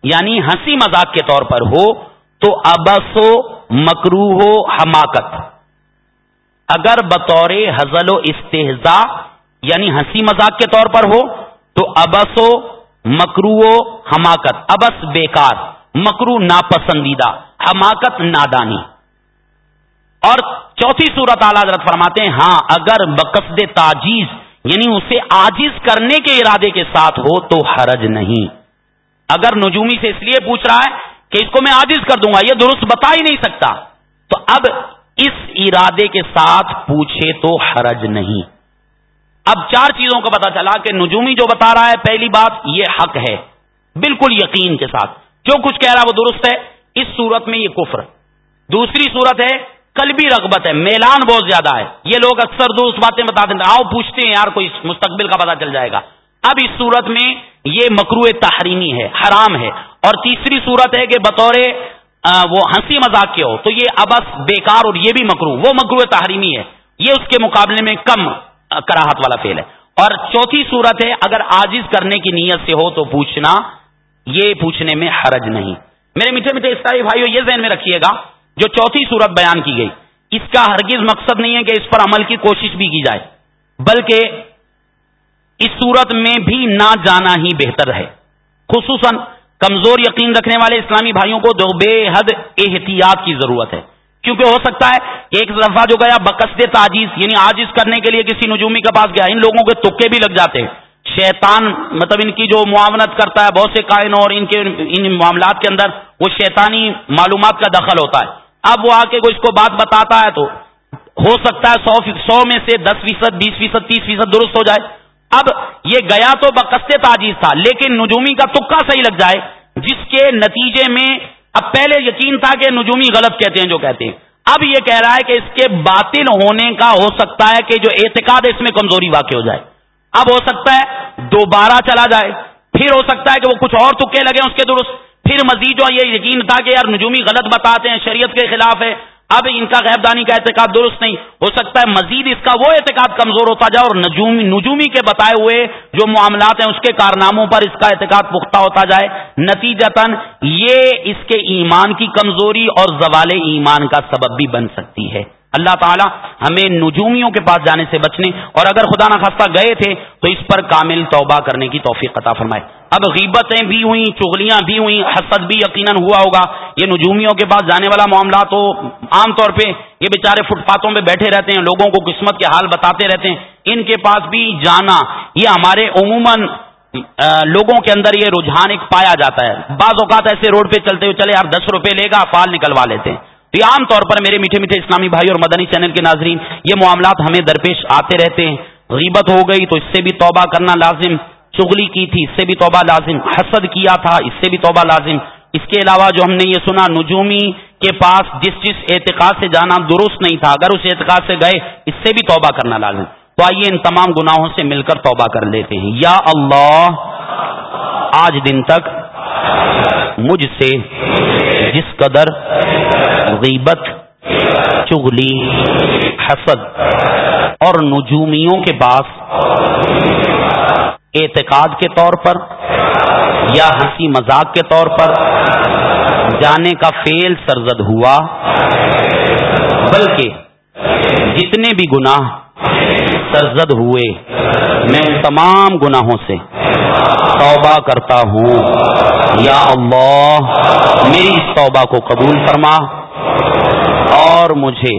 یعنی ہنسی مذاق کے طور پر ہو، تو ابس و مکرو ہو حماقت۔ اگر بطور حضل و استحزا یعنی ہنسی مذاق کے طور پر ہو، تو ابس و مکرو و حماقت۔ ابس بیکار مکرو ناپسندیدہ، حماقت نادانی۔ اور چوتھی صورت اعلی حضرت فرماتے ہیں ہاں اگر بقصد تاجیز یعنی اسے آجز کرنے کے ارادے کے ساتھ ہو تو حرج نہیں۔ اگر نجومی سے اس لیے پوچھ رہا ہے کہ اس کو میں آجز کر دوں گا، یہ درست بتا ہی نہیں سکتا۔ تو اب اس ارادے کے ساتھ پوچھے تو حرج نہیں۔ اب چار چیزوں کا پتا چلا کہ نجومی جو بتا رہا ہے، پہلی بات، یہ حق ہے، بالکل یقین کے ساتھ۔ جو کچھ کہہ رہا ہے وہ درست ہے، اس صورت میں یہ کفر۔ دوسری صورت ہے قلبی رغبت ہے، میلان بہت زیادہ ہے۔ یہ لوگ اکثر دوست باتیں بتا دیں آؤ پوچھتے ہیں یار کوئی مستقبل کا پتا چل جائے گا۔ اب اس صورت میں یہ مکرو تحریمی ہے، حرام ہے۔ اور تیسری صورت ہے کہ بطور وہ ہنسی مذاق کے ہو، تو یہ ابس بیکار اور یہ بھی مکرو وہ مکرو تحریمی ہے۔ یہ اس کے مقابلے میں کم کراہت والا فیل ہے۔ اور چوتھی صورت ہے، اگر آجز کرنے کی نیت سے ہو تو پوچھنا، یہ پوچھنے میں حرج نہیں۔ میرے میٹھے میٹھے اسلائی بھائیو، یہ ذہن میں رکھیے گا جو چوتھی صورت بیان کی گئی، اس کا ہرگز مقصد نہیں ہے کہ اس پر عمل کی کوشش بھی کی جائے، بلکہ اس صورت میں بھی نہ جانا ہی بہتر ہے۔ خصوصاً کمزور یقین رکھنے والے اسلامی بھائیوں کو دو بے حد احتیاط کی ضرورت ہے۔ کیونکہ ہو سکتا ہے ایک دفعہ جو گیا بکسد تاجیز یعنی آجز کرنے کے لیے کسی نجومی کے پاس گیا، ان لوگوں کے تکے بھی لگ جاتے ہیں۔ شیطان مطلب ان کی جو معاونت کرتا ہے، بہت سے کائنوں اور ان کے، ان معاملات کے اندر وہ شیطانی معلومات کا دخل ہوتا ہے۔ اب وہ آ کے اس کو بات بتاتا ہے تو ہو سکتا ہے سو سو میں سے دس فیصد، بیس فیصد، تیس فیصد درست ہو جائے۔ اب یہ گیا تو بقست تاجیز تھا، لیکن نجومی کا تکا صحیح لگ جائے، جس کے نتیجے میں اب پہلے یقین تھا کہ نجومی غلط کہتے ہیں جو کہتے ہیں۔ اب یہ کہہ رہا ہے کہ اس کے باطل ہونے کا ہو سکتا ہے کہ جو اعتقاد ہے اس میں کمزوری واقع ہو جائے۔ اب ہو سکتا ہے دوبارہ چلا جائے، پھر ہو سکتا ہے کہ وہ کچھ اور تکے لگے اس کے درست۔ پھر مزید جو یہ یقین تھا کہ یار نجومی غلط بتاتے ہیں، شریعت کے خلاف ہے۔ اب ان کا غیب دانی کا اعتقاد درست نہیں۔ ہو سکتا ہے مزید اس کا وہ اعتقاد کمزور ہوتا جائے اور نجومی نجومی کے بتائے ہوئے جو معاملات ہیں، اس کے کارناموں پر اس کا اعتقاد پختہ ہوتا جائے۔ نتیجتاً یہ اس کے ایمان کی کمزوری اور زوال ایمان کا سبب بھی بن سکتی ہے۔ اللہ تعالی ہمیں نجومیوں کے پاس جانے سے بچنے اور اگر خدا نخواستہ گئے تھے تو اس پر کامل توبہ کرنے کی توفیق عطا فرمائے۔ اب غیبتیں بھی ہوئیں، چغلیاں بھی ہوئیں، حسد بھی یقیناً ہوا ہوگا۔ یہ نجومیوں کے پاس جانے والا معاملہ تو عام طور پہ یہ بیچارے فٹ پاتھوں پہ بیٹھے رہتے ہیں، لوگوں کو قسمت کے حال بتاتے رہتے ہیں۔ ان کے پاس بھی جانا، یہ ہمارے عموماً لوگوں کے اندر یہ رجحان ایک پایا جاتا ہے۔ بعض اوقات ایسے روڈ پہ چلتے ہوئے، چلے یار دس روپے لے گا، فال نکلوا لیتے ہیں۔ تو یہ عام طور پر میرے میٹھے میٹھے اسلامی بھائی اور مدنی چینل کے ناظرین، یہ معاملات ہمیں درپیش آتے رہتے ہیں۔ غیبت ہو گئی تو اس سے بھی توبہ کرنا لازم۔ چگلی کی تھی، اس سے بھی توبہ لازم۔ حسد کیا تھا، اس سے بھی توبہ لازم۔ اس کے علاوہ جو ہم نے یہ سنا، نجومی کے پاس جس جس اعتقاد سے جانا درست نہیں تھا، اگر اس اعتقاد سے گئے، اس سے بھی توبہ کرنا لازم۔ تو آئیے ان تمام گناہوں سے مل کر توبہ کر لیتے ہیں۔ یا اللہ، آج دن تک مجھ سے جس قدر غیبت چگلی حسد اور نجومیوں کے پاس اعتقاد کے طور پر یا ہنسی مذاق کے طور پر جانے کا فیل سرزد ہوا، بلکہ جتنے بھی گناہ سرزد ہوئے، میں تمام گناہوں سے توبہ کرتا ہوں۔ یا اللہ، میری اس توبہ کو قبول فرما اور مجھے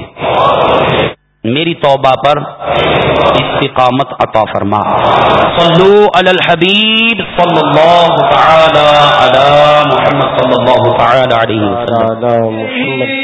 میری توبہ پر استقامت عطا فرما۔ صلو علی الحبیب صلی اللہ تعالی علی محمد صلی اللہ تعالی علیہ وسلم۔